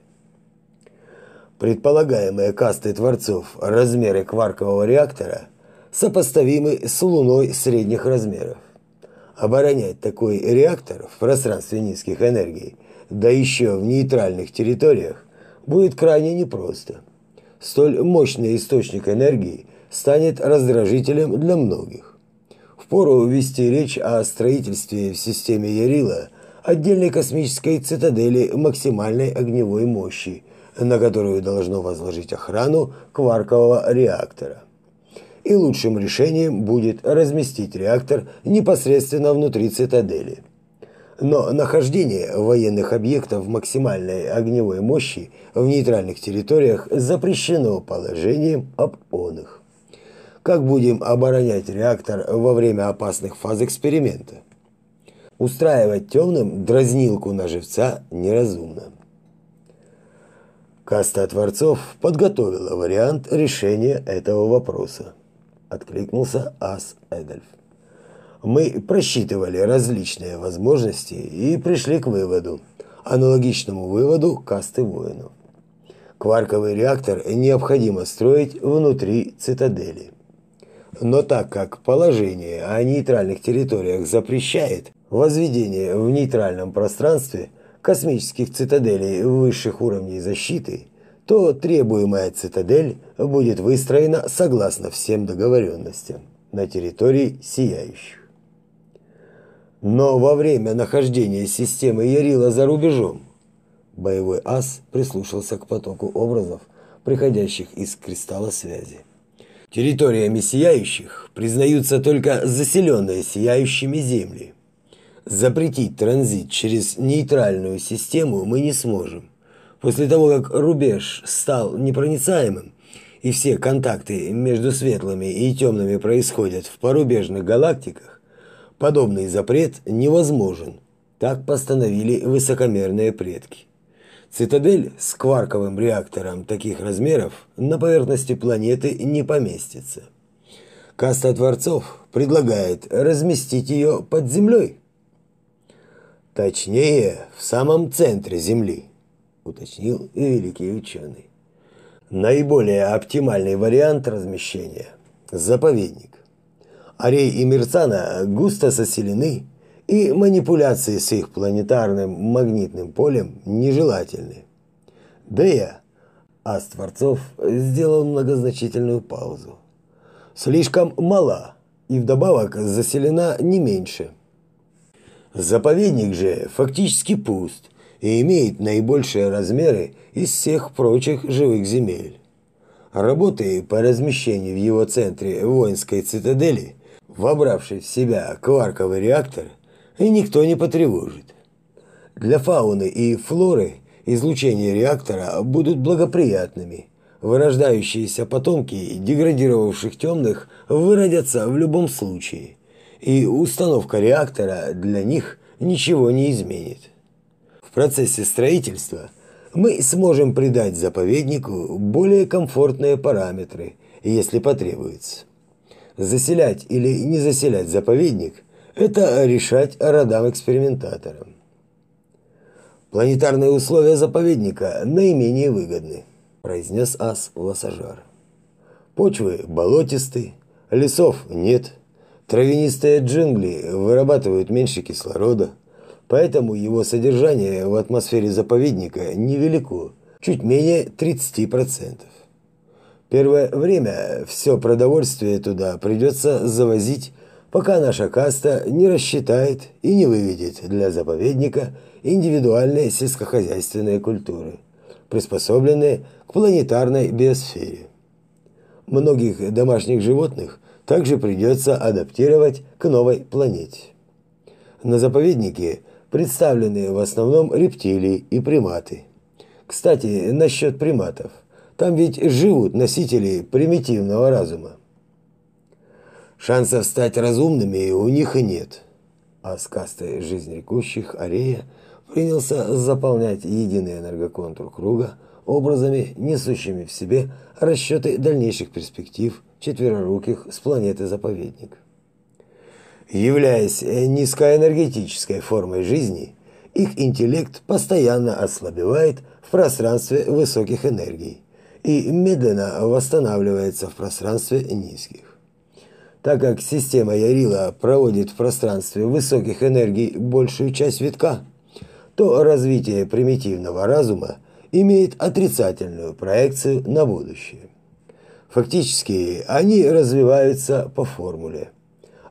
Speaker 1: Предполагаемые касты творцов размеры кваркового реактора сопоставимы с Луной средних размеров. Оборонять такой реактор в пространстве низких энергий, да еще в нейтральных территориях, будет крайне непросто. Столь мощный источник энергии станет раздражителем для многих. Впору вести речь о строительстве в системе Ярила отдельной космической цитадели максимальной огневой мощи – на которую должно возложить охрану кваркового реактора. И лучшим решением будет разместить реактор непосредственно внутри цитадели. Но нахождение военных объектов максимальной огневой мощи в нейтральных территориях запрещено положением об оных. Как будем оборонять реактор во время опасных фаз эксперимента? Устраивать темным дразнилку на живца неразумно. Каста Творцов подготовила вариант решения этого вопроса. Откликнулся Ас Эдельф. Мы просчитывали различные возможности и пришли к выводу, аналогичному выводу касты воинов. Кварковый реактор необходимо строить внутри цитадели. Но так как положение о нейтральных территориях запрещает возведение в нейтральном пространстве космических цитаделей высших уровней защиты, то требуемая цитадель будет выстроена согласно всем договоренностям на территории сияющих. Но во время нахождения системы Ярила за рубежом боевой ас прислушался к потоку образов, приходящих из кристалла связи. Территориями сияющих признаются только заселенные сияющими земли. Запретить транзит через нейтральную систему мы не сможем. После того, как рубеж стал непроницаемым, и все контакты между светлыми и темными происходят в порубежных галактиках, Подобный запрет невозможен. Так постановили высокомерные предки. Цитадель с кварковым реактором таких размеров на поверхности планеты не поместится. Каста Творцов предлагает разместить ее под землей. Точнее, в самом центре Земли, уточнил и великий ученый. Наиболее оптимальный вариант размещения – заповедник. Арей и Мерцана густо соселены, и манипуляции с их планетарным магнитным полем нежелательны. Да я, а Створцов сделал многозначительную паузу. Слишком мала и вдобавок заселена не меньше. Заповедник же фактически пуст и имеет наибольшие размеры из всех прочих живых земель. Работы по размещению в его центре воинской цитадели вобравший в себя кварковый реактор, и никто не потревожит. Для фауны и флоры излучения реактора будут благоприятными. Вырождающиеся потомки деградировавших темных выродятся в любом случае, и установка реактора для них ничего не изменит. В процессе строительства мы сможем придать заповеднику более комфортные параметры, если потребуется. Заселять или не заселять заповедник – это решать родам-экспериментаторам. Планетарные условия заповедника наименее выгодны, произнес ас Лосажар. Почвы болотисты, лесов нет, травянистые джунгли вырабатывают меньше кислорода, поэтому его содержание в атмосфере заповедника невелико, чуть менее 30%. Первое время все продовольствие туда придется завозить, пока наша каста не рассчитает и не выведет для заповедника индивидуальные сельскохозяйственные культуры, приспособленные к планетарной биосфере. Многих домашних животных также придется адаптировать к новой планете. На заповеднике представлены в основном рептилии и приматы. Кстати, насчет приматов – там ведь живут носители примитивного разума. Шансов стать разумными у них и нет. А с кастой жизнерекущих Арея принялся заполнять единый энергоконтур круга образами, несущими в себе расчеты дальнейших перспектив четвероруких с планеты-заповедник. Являясь низкоэнергетической формой жизни, их интеллект постоянно ослабевает в пространстве высоких энергий и медленно восстанавливается в пространстве низких. Так как система Ярила проводит в пространстве высоких энергий большую часть витка, то развитие примитивного разума имеет отрицательную проекцию на будущее. Фактически, они развиваются по формуле.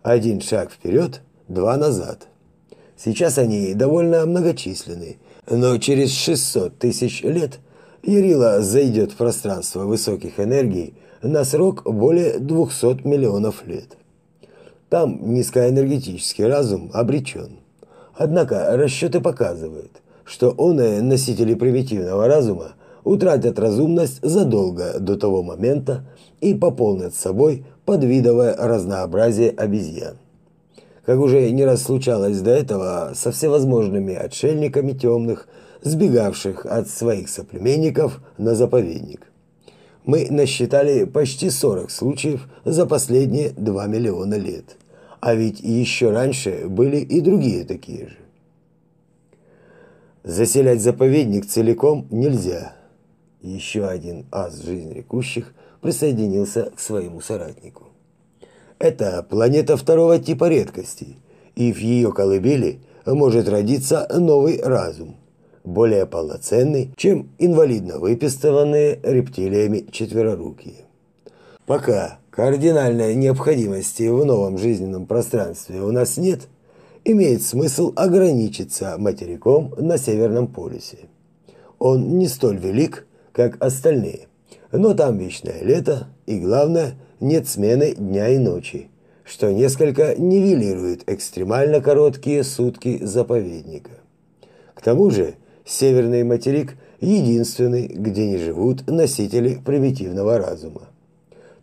Speaker 1: Один шаг вперед, два назад. Сейчас они довольно многочисленны, но через 600 тысяч лет – Ярила зайдет в пространство высоких энергий на срок более 200 миллионов лет. Там низкоэнергетический разум обречен. Однако расчеты показывают, что он носители примитивного разума утратят разумность задолго до того момента и пополнят собой подвидовое разнообразие обезьян. Как уже не раз случалось до этого со всевозможными отшельниками темных, сбегавших от своих соплеменников на заповедник. Мы насчитали почти 40 случаев за последние 2 миллиона лет. А ведь еще раньше были и другие такие же. Заселять заповедник целиком нельзя. Еще один ас жизни рекущих присоединился к своему соратнику. Это планета второго типа редкости, и в ее колыбели может родиться новый разум, более полноценный, чем инвалидно выпистыванные рептилиями четверорукие. Пока кардинальной необходимости в новом жизненном пространстве у нас нет, имеет смысл ограничиться материком на Северном полюсе. Он не столь велик, как остальные, но там вечное лето и, главное, нет смены дня и ночи, что несколько нивелирует экстремально короткие сутки заповедника. К тому же, Северный материк единственный, где не живут носители примитивного разума.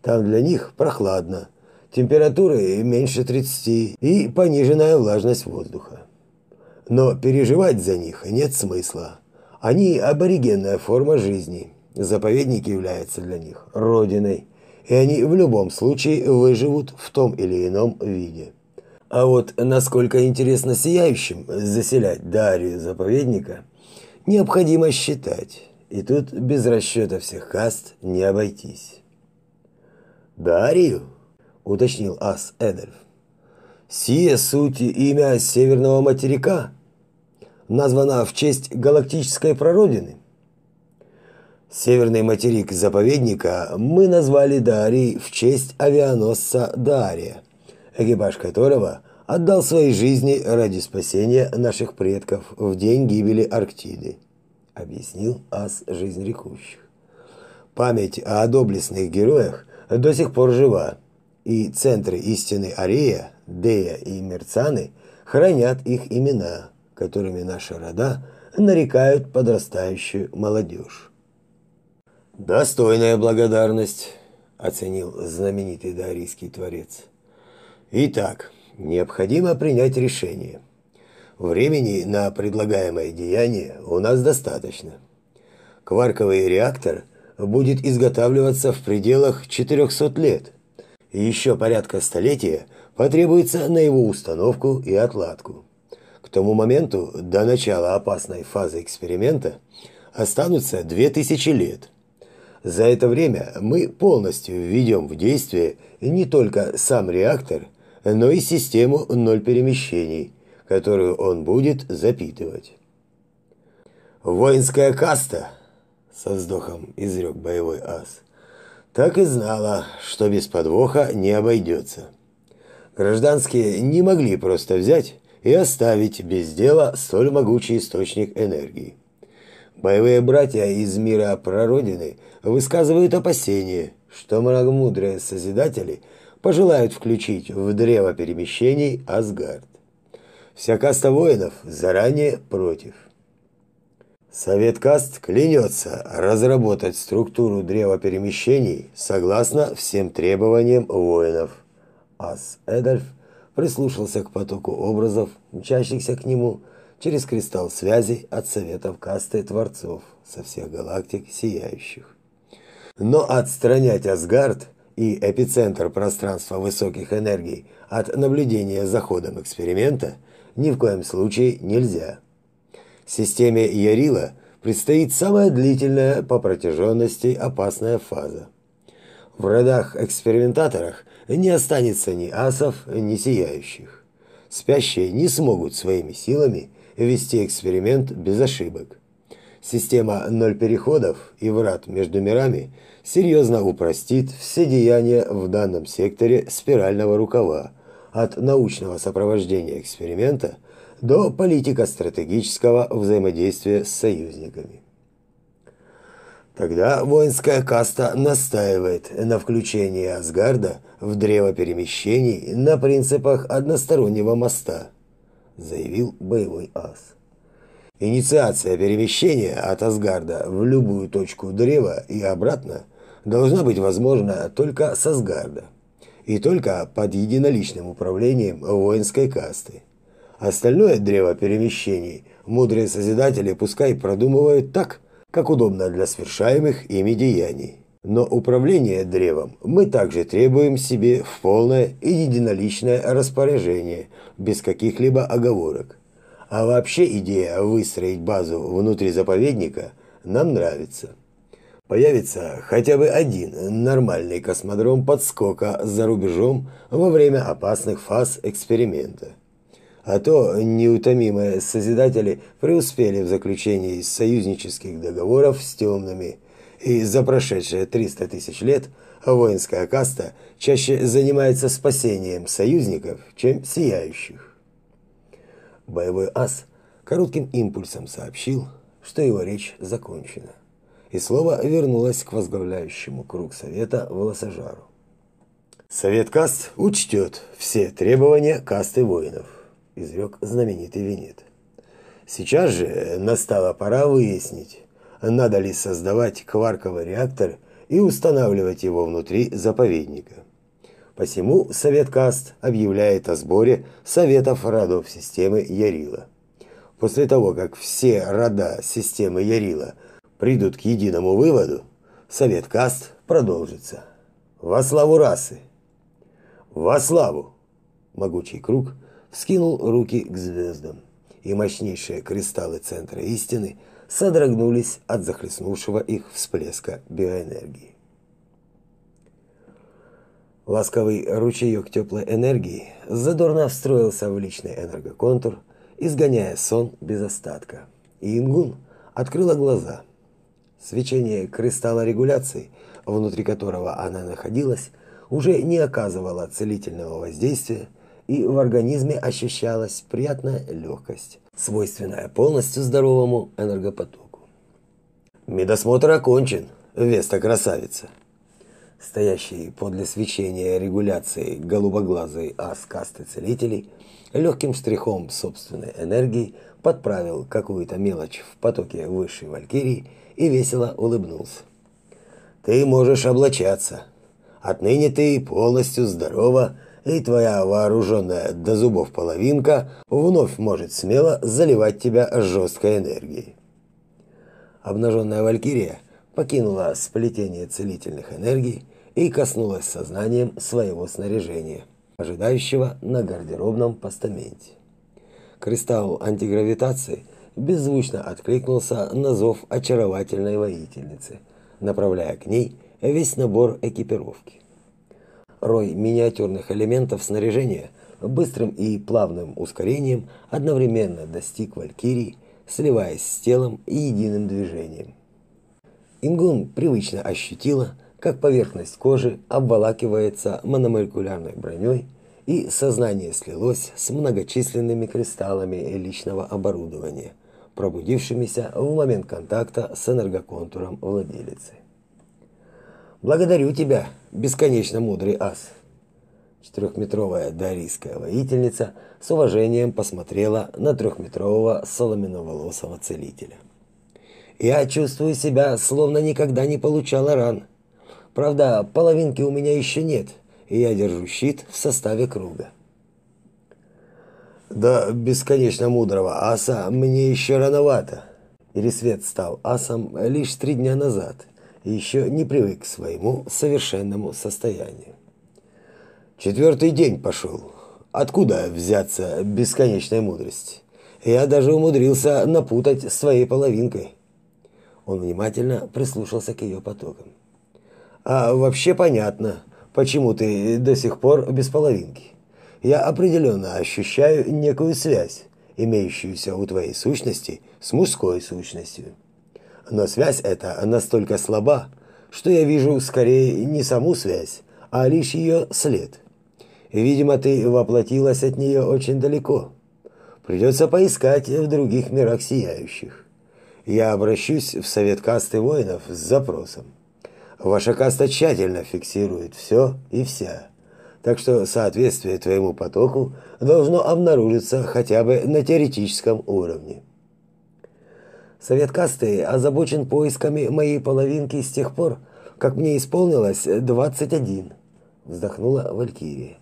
Speaker 1: Там для них прохладно, температуры меньше 30 и пониженная влажность воздуха. Но переживать за них нет смысла. Они аборигенная форма жизни. Заповедник является для них родиной, и они в любом случае выживут в том или ином виде. А вот насколько интересно сияющим заселять Дарью заповедника, необходимо считать, и тут без расчета всех каст не обойтись. «Дарию?» – уточнил ас Эдельф. «Сие суть имя северного материка, названа в честь галактической прародины». Северный материк заповедника мы назвали Дарией в честь авианосца Дария, экипаж которого отдал свои жизни ради спасения наших предков в день гибели Арктиды, объяснил ас жизнь рекущих. Память о доблестных героях до сих пор жива, и центры истины Арея, Дея и Мерцаны хранят их имена, которыми наши рода нарекают подрастающую молодежь. «Достойная благодарность», – оценил знаменитый дарийский творец. «Итак, необходимо принять решение. Времени на предлагаемое деяние у нас достаточно. Кварковый реактор – будет изготавливаться в пределах 400 лет. Еще порядка столетия потребуется на его установку и отладку. К тому моменту, до начала опасной фазы эксперимента, останутся 2000 лет. За это время мы полностью введем в действие не только сам реактор, но и систему ноль перемещений, которую он будет запитывать. Воинская каста со вздохом изрек боевой ас. Так и знала, что без подвоха не обойдется. Гражданские не могли просто взять и оставить без дела столь могучий источник энергии. Боевые братья из мира прародины высказывают опасения, что многомудрые Созидатели пожелают включить в древо перемещений Асгард. Вся каста воинов заранее против. Совет каст клянется разработать структуру древа перемещений согласно всем требованиям воинов. Ас Эдольф прислушался к потоку образов, мчащихся к нему через кристалл связи от советов касты творцов со всех галактик сияющих. Но отстранять Асгард и эпицентр пространства высоких энергий от наблюдения за ходом эксперимента ни в коем случае нельзя. Системе Ярила предстоит самая длительная по протяженности опасная фаза. В родах-экспериментаторах не останется ни асов, ни сияющих. Спящие не смогут своими силами вести эксперимент без ошибок. Система ноль переходов и врат между мирами серьезно упростит все деяния в данном секторе спирального рукава от научного сопровождения эксперимента до политико-стратегического взаимодействия с союзниками. Тогда воинская каста настаивает на включении Асгарда в древо перемещений на принципах одностороннего моста, заявил боевой ас. Инициация перемещения от Асгарда в любую точку древа и обратно должна быть возможна только с Асгарда и только под единоличным управлением воинской касты Остальное древо перемещений мудрые созидатели пускай продумывают так, как удобно для совершаемых ими деяний. Но управление древом мы также требуем себе в полное и единоличное распоряжение, без каких-либо оговорок. А вообще идея выстроить базу внутри заповедника нам нравится. Появится хотя бы один нормальный космодром подскока за рубежом во время опасных фаз эксперимента. А то неутомимые Созидатели преуспели в заключении союзнических договоров с темными, и за прошедшие 300 тысяч лет воинская каста чаще занимается спасением союзников, чем сияющих. Боевой ас коротким импульсом сообщил, что его речь закончена, и слово вернулось к возглавляющему круг совета волосожару. Совет каст учтет все требования касты воинов изрек знаменитый Венет. Сейчас же настала пора выяснить, надо ли создавать кварковый реактор и устанавливать его внутри заповедника. Посему Совет Каст объявляет о сборе Советов родов системы Ярила. После того, как все рода системы Ярила придут к единому выводу, Совет Каст продолжится. Во славу расы! Во славу! Могучий круг – скинул руки к звездам, и мощнейшие кристаллы центра истины содрогнулись от захлестнувшего их всплеска биоэнергии. Ласковый ручеек теплой энергии задорно встроился в личный энергоконтур, изгоняя сон без остатка. И Ингун открыла глаза. Свечение кристалла регуляции, внутри которого она находилась, уже не оказывало целительного воздействия, и в организме ощущалась приятная легкость, свойственная полностью здоровому энергопотоку. «Медосмотр окончен, Веста красавица!» Стоящий подле свечения регуляции голубоглазый ас касты целителей легким штрихом собственной энергии подправил какую-то мелочь в потоке высшей валькирии и весело улыбнулся. «Ты можешь облачаться. Отныне ты полностью здорова и твоя вооруженная до зубов половинка вновь может смело заливать тебя жесткой энергией. Обнаженная Валькирия покинула сплетение целительных энергий и коснулась сознанием своего снаряжения, ожидающего на гардеробном постаменте. Кристалл антигравитации беззвучно откликнулся на зов очаровательной воительницы, направляя к ней весь набор экипировки. Рой миниатюрных элементов снаряжения быстрым и плавным ускорением одновременно достиг Валькирии, сливаясь с телом и единым движением. Ингун привычно ощутила, как поверхность кожи обволакивается мономолекулярной броней, и сознание слилось с многочисленными кристаллами личного оборудования, пробудившимися в момент контакта с энергоконтуром владелицы. Благодарю тебя, бесконечно мудрый ас. Четырехметровая дарийская воительница с уважением посмотрела на трехметрового соломенноволосого целителя. Я чувствую себя, словно никогда не получала ран. Правда, половинки у меня еще нет, и я держу щит в составе круга. Да, бесконечно мудрого аса мне еще рановато. Ирисвет стал асом лишь три дня назад – еще не привык к своему совершенному состоянию. Четвертый день пошел. Откуда взяться бесконечной мудрости? Я даже умудрился напутать своей половинкой. Он внимательно прислушался к ее потокам. А вообще понятно, почему ты до сих пор без половинки. Я определенно ощущаю некую связь, имеющуюся у твоей сущности с мужской сущностью но связь эта настолько слаба, что я вижу скорее не саму связь, а лишь ее след. Видимо, ты воплотилась от нее очень далеко. Придется поискать в других мирах сияющих. Я обращусь в совет касты воинов с запросом. Ваша каста тщательно фиксирует все и вся. Так что соответствие твоему потоку должно обнаружиться хотя бы на теоретическом уровне. Совет касты озабочен поисками моей половинки с тех пор, как мне исполнилось 21, вздохнула Валькирия.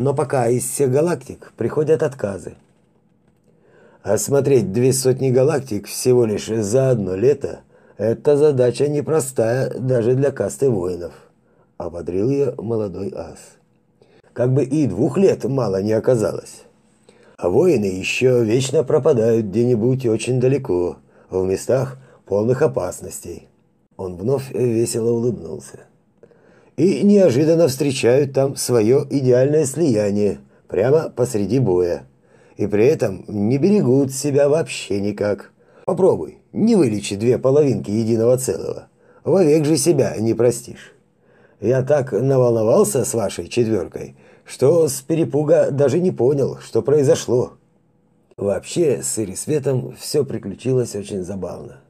Speaker 1: Но пока из всех галактик приходят отказы. Осмотреть две сотни галактик всего лишь за одно лето – это задача непростая даже для касты воинов, ободрил ее молодой ас. Как бы и двух лет мало не оказалось. А воины еще вечно пропадают где-нибудь очень далеко, в местах полных опасностей. Он вновь весело улыбнулся. И неожиданно встречают там свое идеальное слияние, прямо посреди боя и при этом не берегут себя вообще никак. Попробуй, не вылечи две половинки единого целого. Вовек же себя не простишь. Я так наволновался с вашей четверкой, что с перепуга даже не понял, что произошло. Вообще, с Ирисветом все приключилось очень забавно.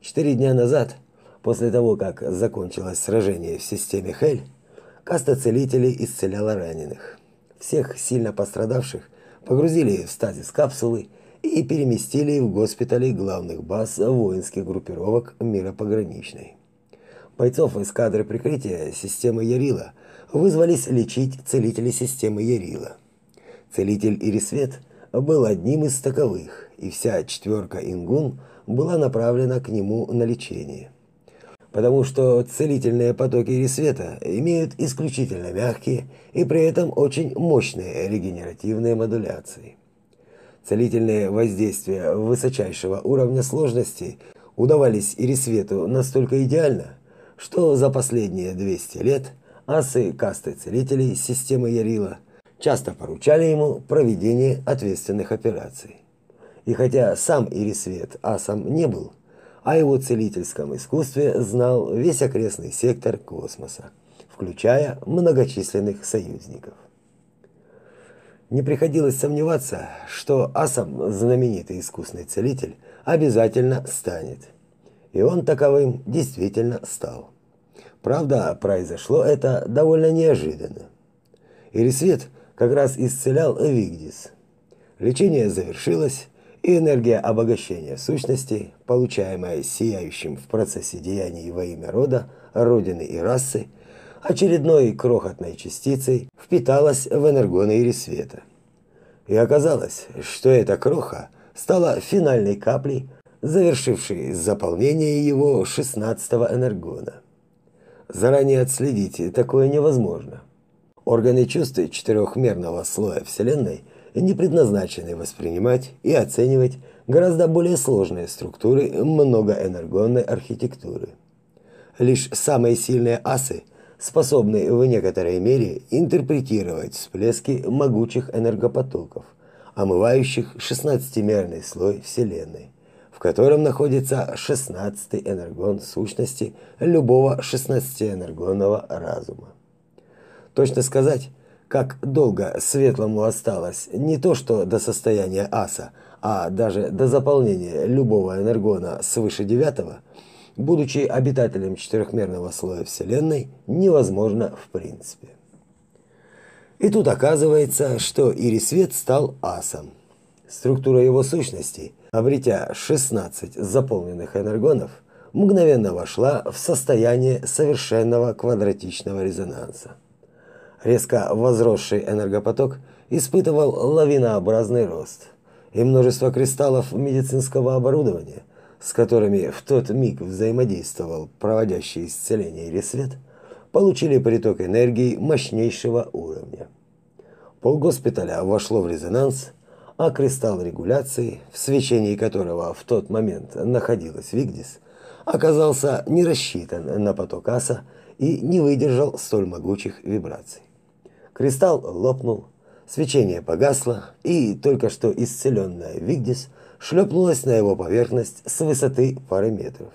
Speaker 1: Четыре дня назад, после того, как закончилось сражение в системе Хель, каста целителей исцеляла раненых. Всех сильно пострадавших погрузили в стазис капсулы и переместили в госпитали главных баз воинских группировок мира пограничной. Бойцов эскадры прикрытия системы Ярила вызвались лечить целители системы Ярила. Целитель Ирисвет был одним из таковых, и вся четверка Ингун была направлена к нему на лечение. Потому что целительные потоки Ирисвета имеют исключительно мягкие и при этом очень мощные регенеративные модуляции. Целительные воздействия высочайшего уровня сложности удавались Ирисвету настолько идеально, что за последние 200 лет асы касты целителей системы Ярила часто поручали ему проведение ответственных операций. И хотя сам Ирисвет асом не был, о его целительском искусстве знал весь окрестный сектор космоса включая многочисленных союзников. Не приходилось сомневаться, что Асам, знаменитый искусный целитель, обязательно станет. И он таковым действительно стал. Правда, произошло это довольно неожиданно. Ирисвет как раз исцелял Вигдис. Лечение завершилось, и энергия обогащения сущности, получаемая сияющим в процессе деяний во имя рода, родины и расы, очередной крохотной частицей впиталась в энергоны Ирисвета. И оказалось, что эта кроха стала финальной каплей, завершившей заполнение его шестнадцатого энергона. Заранее отследить такое невозможно. Органы чувств четырехмерного слоя Вселенной не предназначены воспринимать и оценивать гораздо более сложные структуры многоэнергонной архитектуры. Лишь самые сильные асы способный в некоторой мере интерпретировать всплески могучих энергопотоков, омывающих шестнадцатимерный слой Вселенной, котором находится шестнадцатый энергон сущности любого шестнадцатиэнергонного разума. Точно сказать, как долго светлому осталось не то что до состояния аса, а даже до заполнения любого энергона свыше девятого – будучи обитателем четырехмерного слоя Вселенной, невозможно в принципе. И тут оказывается, что Ирисвет стал асом. Структура его сущности, обретя 16 заполненных энергонов, мгновенно вошла в состояние совершенного квадратичного резонанса. Резко возросший энергопоток испытывал лавинообразный рост, и множество кристаллов медицинского оборудования с которыми в тот миг взаимодействовал проводящий исцеление Ресвет, получили приток энергии мощнейшего уровня. Полгоспиталя вошло в резонанс, а кристалл регуляции, в свечении которого в тот момент находилась Вигдис, оказался не рассчитан на поток аса и не выдержал столь могучих вибраций. Кристалл лопнул, свечение погасло, и только что исцеленная Вигдис – шлепнулась на его поверхность с высоты пары метров.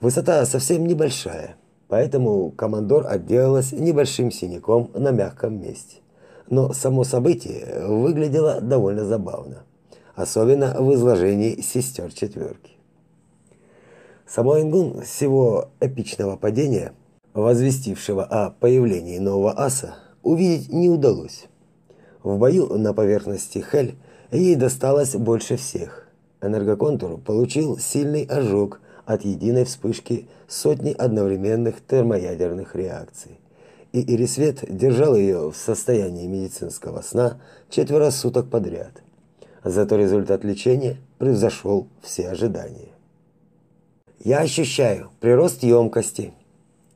Speaker 1: Высота совсем небольшая, поэтому командор отделалась небольшим синяком на мягком месте. Но само событие выглядело довольно забавно, особенно в изложении сестер четверки. Само Ингун всего эпичного падения, возвестившего о появлении нового аса, увидеть не удалось. В бою на поверхности Хель Ей досталось больше всех. Энергоконтур получил сильный ожог от единой вспышки сотни одновременных термоядерных реакций. И Ирисвет держал ее в состоянии медицинского сна четверо суток подряд. Зато результат лечения превзошел все ожидания. Я ощущаю прирост емкости.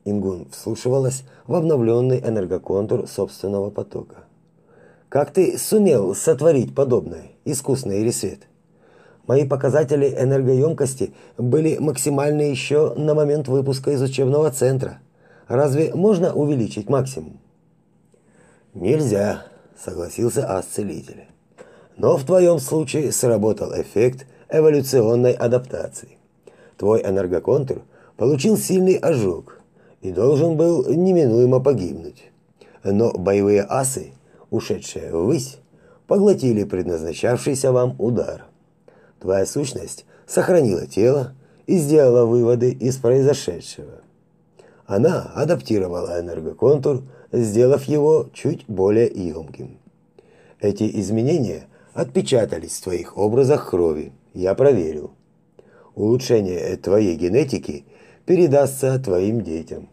Speaker 1: Ингун вслушивалась в обновленный энергоконтур собственного потока. Как ты сумел сотворить подобное, искусный ресвет? Мои показатели энергоемкости были максимальны еще на момент выпуска из учебного центра. Разве можно увеличить максимум? Нельзя, согласился ас-целитель. Но в твоем случае сработал эффект эволюционной адаптации. Твой энергоконтур получил сильный ожог и должен был неминуемо погибнуть. Но боевые асы, ушедшие ввысь, поглотили предназначавшийся вам удар. Твоя сущность сохранила тело и сделала выводы из произошедшего. Она адаптировала энергоконтур, сделав его чуть более емким. Эти изменения отпечатались в твоих образах крови, я проверил. Улучшение твоей генетики передастся твоим детям.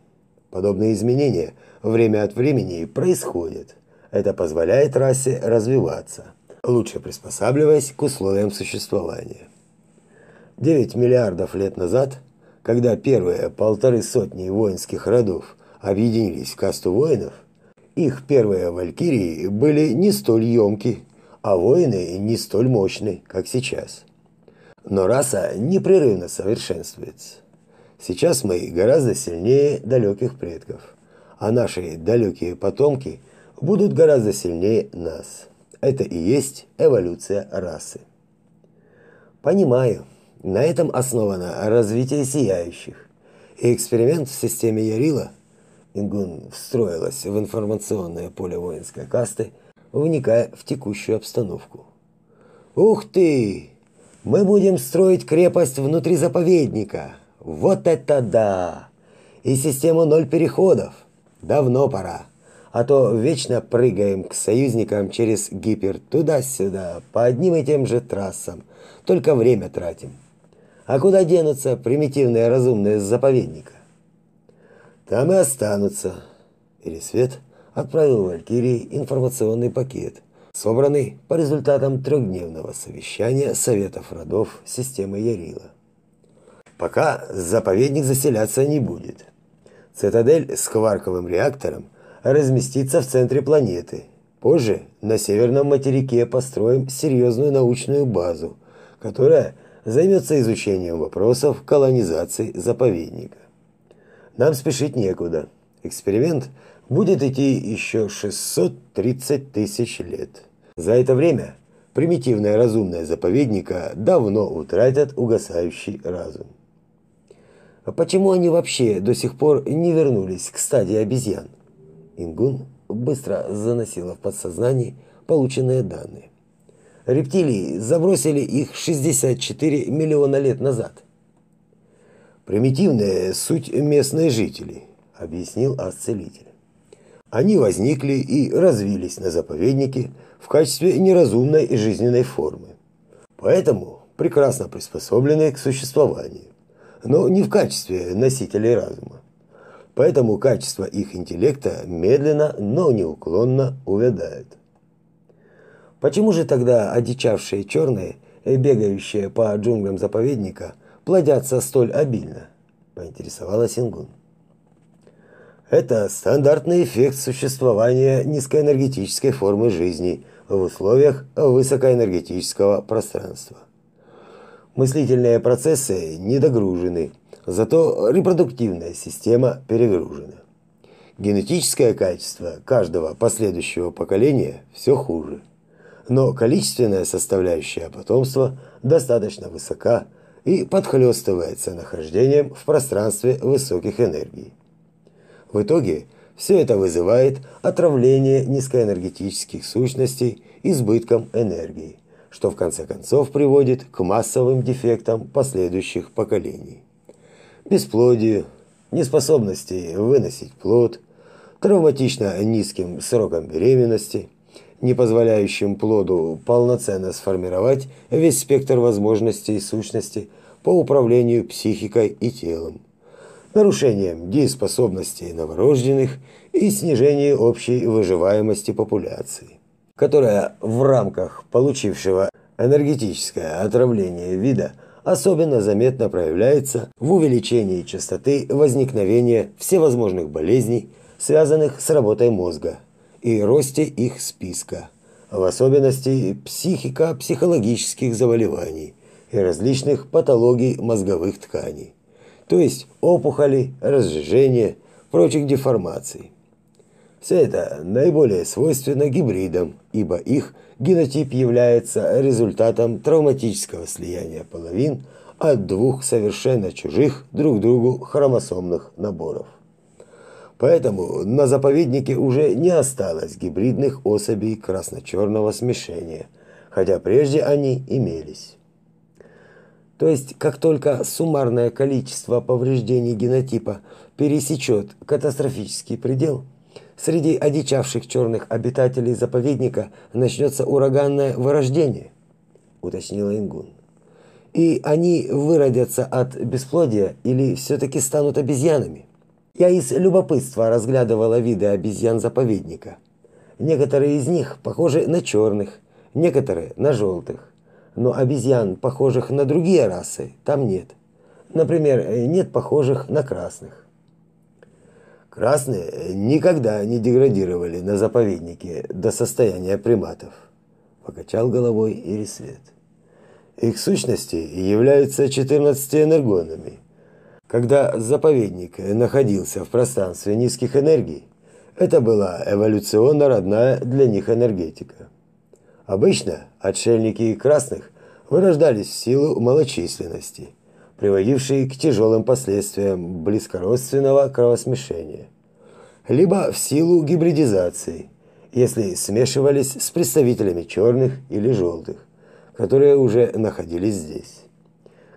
Speaker 1: Подобные изменения время от времени происходят. Это позволяет расе развиваться, лучше приспосабливаясь к условиям существования. 9 миллиардов лет назад, когда первые полторы сотни воинских родов объединились в касту воинов, их первые валькирии были не столь емки, а воины не столь мощны, как сейчас. Но раса непрерывно совершенствуется. Сейчас мы гораздо сильнее далеких предков, а наши далекие потомки будут гораздо сильнее нас. Это и есть эволюция расы. Понимаю. На этом основано развитие сияющих. И эксперимент в системе Ярила Ингун встроилась в информационное поле воинской касты, вникая в текущую обстановку. Ух ты! Мы будем строить крепость внутри заповедника. Вот это да! И систему ноль переходов. Давно пора. А то вечно прыгаем к союзникам через гипер туда-сюда, по одним и тем же трассам. Только время тратим. А куда денутся примитивные разумные с заповедника? Там и останутся. Или свет отправил Валькирии информационный пакет, собранный по результатам трехдневного совещания Советов родов системы Ярила. Пока заповедник заселяться не будет. Цитадель с кварковым реактором разместится в центре планеты. Позже на северном материке построим серьезную научную базу, которая займется изучением вопросов колонизации заповедника. Нам спешить некуда. Эксперимент будет идти еще 630 тысяч лет. За это время примитивное разумное заповедника давно утратят угасающий разум. А почему они вообще до сих пор не вернулись к стадии обезьян? Ингун быстро заносила в подсознание полученные данные. Рептилии забросили их 64 миллиона лет назад. Примитивная суть местные жители, объяснил ас-целитель. Они возникли и развились на заповеднике в качестве неразумной жизненной формы. Поэтому прекрасно приспособлены к существованию, но не в качестве носителей разума. Поэтому качество их интеллекта медленно, но неуклонно увядает. Почему же тогда одичавшие черные, бегающие по джунглям заповедника, плодятся столь обильно? Поинтересовалась Ингун. Это стандартный эффект существования низкоэнергетической формы жизни в условиях высокоэнергетического пространства. Мыслительные процессы недогружены, зато репродуктивная система перегружена. Генетическое качество каждого последующего поколения все хуже но количественная составляющая потомства достаточно высока и подхлёстывается нахождением в пространстве высоких энергий. В итоге все это вызывает отравление низкоэнергетических сущностей избытком энергии, что в конце концов приводит к массовым дефектам последующих поколений. Бесплодию, неспособности выносить плод, травматично низким сроком беременности – не позволяющим плоду полноценно сформировать весь спектр возможностей сущности по управлению психикой и телом, нарушением дееспособности новорожденных и снижение общей выживаемости популяции, которая в рамках получившего Энергетическое отравление вида особенно заметно проявляется в увеличении частоты возникновения всевозможных болезней, связанных с работой мозга, и росте их списка, в особенности психико-психологических заболеваний и различных патологий мозговых тканей, то есть опухолей, разжижения, прочих деформаций. Все это наиболее свойственно гибридам, ибо их генотип является результатом травматического слияния половин от двух совершенно чужих друг другу хромосомных наборов. Поэтому на заповеднике уже не осталось гибридных особей красно-черного смешения, хотя прежде они имелись. То есть, как только суммарное количество повреждений генотипа пересечет катастрофический предел, среди одичавших черных обитателей заповедника начнется ураганное вырождение, уточнила Ингун. И они выродятся от бесплодия или все-таки станут обезьянами? Я из любопытства разглядывала виды обезьян-заповедника. Некоторые из них похожи на черных, некоторые на желтых. Но обезьян, похожих на другие расы, там нет. Например, нет похожих на красных. Красные никогда не деградировали на заповеднике до состояния приматов, покачал головой Ирисвет. Их сущности являются 14 энергонами, когда заповедник находился в пространстве низких энергий, это была эволюционно родная для них энергетика. Обычно отшельники красных вырождались в силу малочисленности, приводившей к тяжелым последствиям близкородственного кровосмешения, либо в силу гибридизации, если смешивались с представителями черных или желтых, которые уже находились здесь.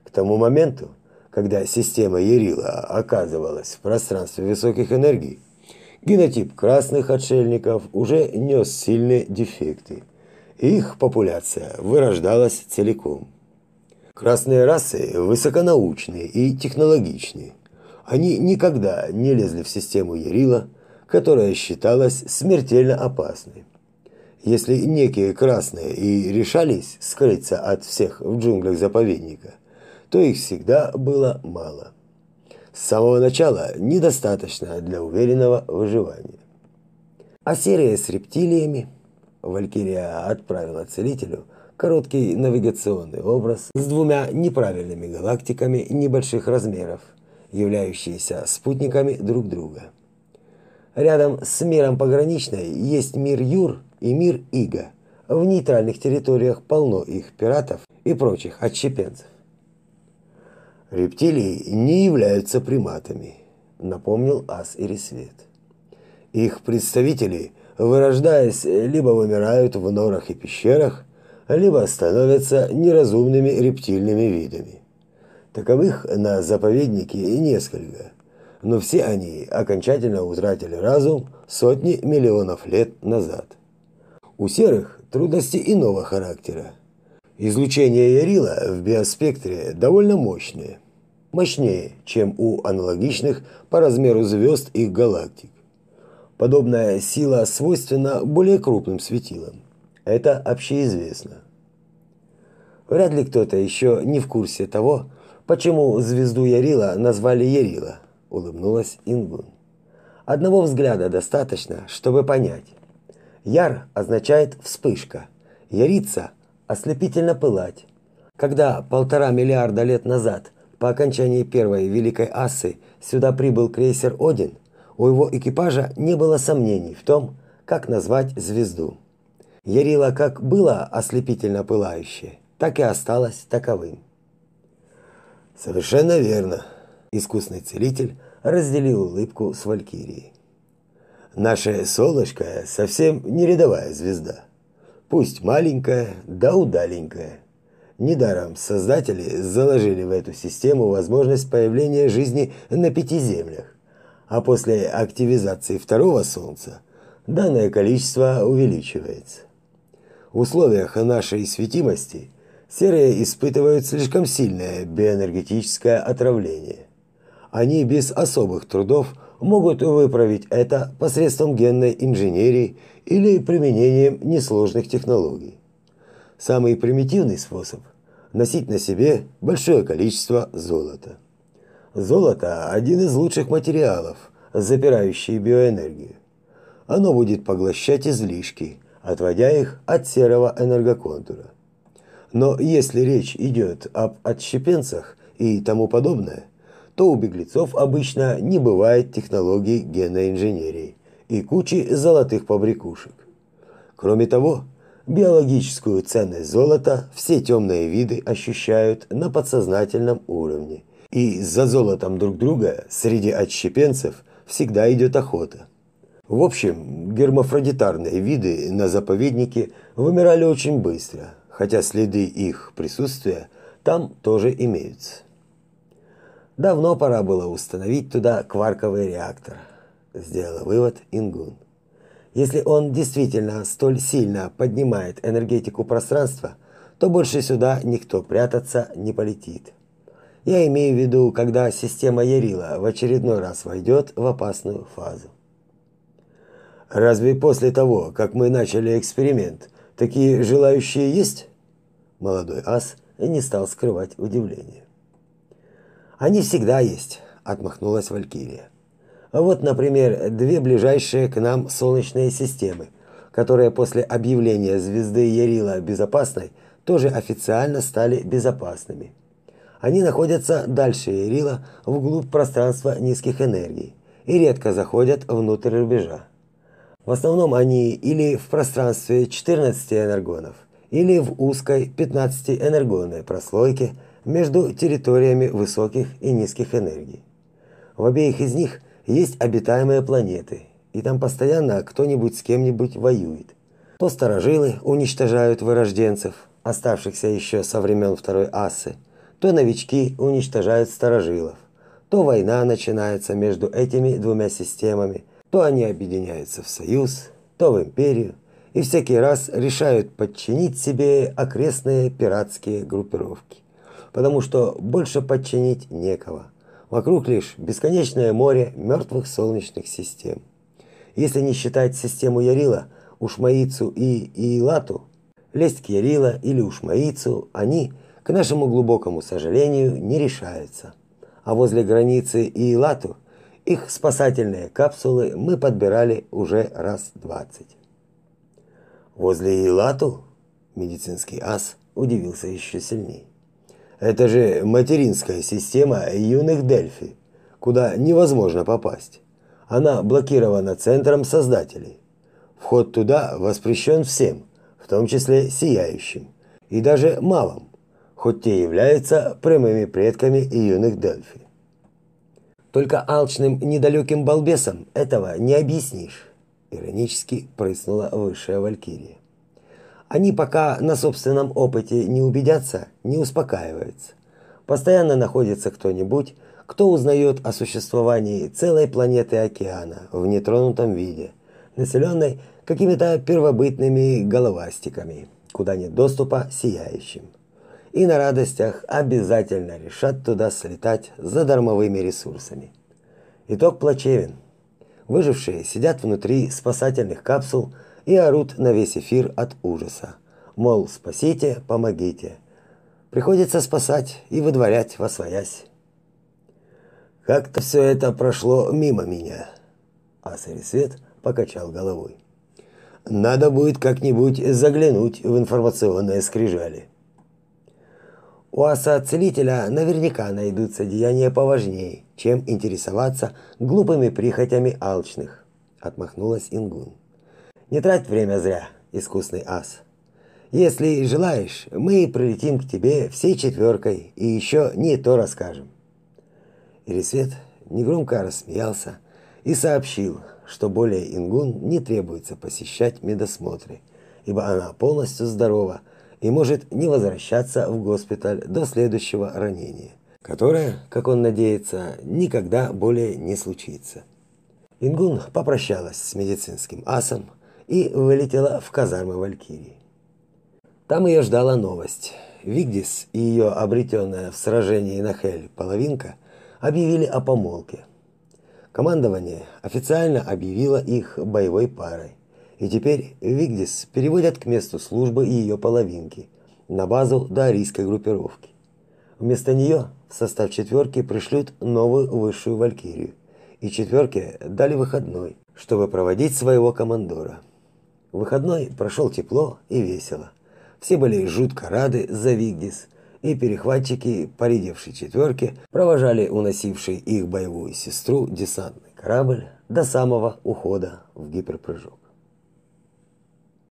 Speaker 1: К тому моменту, когда система Ярила оказывалась в пространстве высоких энергий, генотип красных отшельников уже нес сильные дефекты. Их популяция вырождалась целиком. Красные расы высоконаучные и технологичные. Они никогда не лезли в систему Ярила, которая считалась смертельно опасной. Если некие красные и решались скрыться от всех в джунглях заповедника, то их всегда было мало. С самого начала недостаточно для уверенного выживания. А серия с рептилиями Валькирия отправила целителю короткий навигационный образ с двумя неправильными галактиками небольших размеров, являющиеся спутниками друг друга. Рядом с миром пограничной есть мир Юр и мир Ига. В нейтральных территориях полно их пиратов и прочих отщепенцев. Рептилии не являются приматами, напомнил Ас Ирисвет. Их представители, вырождаясь, либо вымирают в норах и пещерах, либо становятся неразумными рептильными видами. Таковых на заповеднике несколько, но все они окончательно утратили разум сотни миллионов лет назад. У серых трудности иного характера. Излучение Ярила в биоспектре довольно мощное мощнее, чем у аналогичных по размеру звезд их галактик. Подобная сила свойственна более крупным светилам. Это общеизвестно. Вряд ли кто-то еще не в курсе того, почему звезду Ярила назвали Ярила, улыбнулась Ингун. Одного взгляда достаточно, чтобы понять. Яр означает вспышка, ярица ослепительно пылать. Когда полтора миллиарда лет назад по окончании первой Великой Ассы сюда прибыл крейсер «Один», у его экипажа не было сомнений в том, как назвать звезду. Ярила как было ослепительно пылающее, так и осталось таковым. Совершенно верно. Искусный целитель разделил улыбку с Валькирией. Наше солнышко совсем не рядовая звезда. Пусть маленькая, да удаленькая. Недаром создатели заложили в эту систему возможность появления жизни на пяти землях. А после активизации второго Солнца данное количество увеличивается. В условиях нашей светимости серые испытывают слишком сильное биоэнергетическое отравление. Они без особых трудов могут выправить это посредством генной инженерии или применением несложных технологий. Самый примитивный способ – носить на себе большое количество золота. Золото – один из лучших материалов, запирающий биоэнергию. Оно будет поглощать излишки, отводя их от серого энергоконтура. Но если речь идет об отщепенцах и тому подобное, то у беглецов обычно не бывает технологий генной инженерии и кучи золотых побрякушек. Кроме того, биологическую ценность золота все темные виды ощущают на подсознательном уровне. И за золотом друг друга среди отщепенцев всегда идет охота. В общем, гермафродитарные виды на заповеднике вымирали очень быстро, хотя следы их присутствия там тоже имеются. Давно пора было установить туда кварковый реактор, сделал вывод Ингун. Если он действительно столь сильно поднимает энергетику пространства, то больше сюда никто прятаться не полетит. Я имею в виду, когда система Ярила в очередной раз войдет в опасную фазу. Разве после того, как мы начали эксперимент, такие желающие есть? Молодой ас не стал скрывать удивление. Они всегда есть, отмахнулась Валькирия. Вот, например, две ближайшие к нам солнечные системы, которые после объявления звезды Ярила безопасной тоже официально стали безопасными. Они находятся дальше Ярила, вглубь пространства низких энергий, и редко заходят внутрь рубежа. В основном они или в пространстве 14 энергонов, или в узкой 15-энергонной прослойке между территориями высоких и низких энергий. В обеих из них – есть обитаемые планеты, и там постоянно кто-нибудь с кем-нибудь воюет. То старожилы уничтожают вырожденцев, оставшихся еще со времен Второй Ассы, то новички уничтожают старожилов, то война начинается между этими двумя системами, то они объединяются в союз, то в империю, и всякий раз решают подчинить себе окрестные пиратские группировки, потому что больше подчинить некого. Вокруг лишь бесконечное море мертвых солнечных систем. Если не считать систему Ярила, Ушмаицу и Иилату, лезть к Ярила или Ушмаицу они, к нашему глубокому сожалению, не решаются. А возле границы Иилату их спасательные капсулы мы подбирали уже раз двадцать. Возле Иилату медицинский ас удивился еще сильнее. Это же материнская система юных Дельфи, куда невозможно попасть. Она блокирована центром создателей. Вход туда воспрещен всем, в том числе сияющим, и даже малым, хоть те являются прямыми предками юных Дельфи. Только алчным недалеким балбесам этого не объяснишь, иронически прыснула высшая валькирия. Они пока на собственном опыте не убедятся, не успокаиваются. Постоянно находится кто-нибудь, кто узнает о существовании целой планеты океана в нетронутом виде, населенной какими-то первобытными головастиками, куда нет доступа сияющим. И на радостях обязательно решат туда слетать за дармовыми ресурсами. Итог плачевен. Выжившие сидят внутри спасательных капсул и орут на весь эфир от ужаса. Мол, спасите, помогите. Приходится спасать и выдворять во своясь. Как-то все это прошло мимо меня. А Свет покачал головой. Надо будет как-нибудь заглянуть в информационные скрижали. У аса-целителя наверняка найдутся деяния поважнее, чем интересоваться глупыми прихотями алчных, отмахнулась Ингун. Не трать время зря, искусный ас. Если желаешь, мы прилетим к тебе всей четверкой и еще не то расскажем. Ирисвет негромко рассмеялся и сообщил, что более Ингун не требуется посещать медосмотры, ибо она полностью здорова и может не возвращаться в госпиталь до следующего ранения, которое, как он надеется, никогда более не случится. Ингун попрощалась с медицинским асом, и вылетела в казармы Валькирии. Там ее ждала новость. Вигдис и ее обретенная в сражении на Хель половинка объявили о помолвке. Командование официально объявило их боевой парой, И теперь Вигдис переводят к месту службы ее половинки, на базу даорийской группировки. Вместо нее в состав четверки пришлют новую высшую валькирию, и четверке дали выходной, чтобы проводить своего командора. Выходной прошел тепло и весело. Все были жутко рады за Вигдис, и перехватчики поредевшей четверки провожали уносивший их боевую сестру десантный корабль до самого ухода в гиперпрыжок.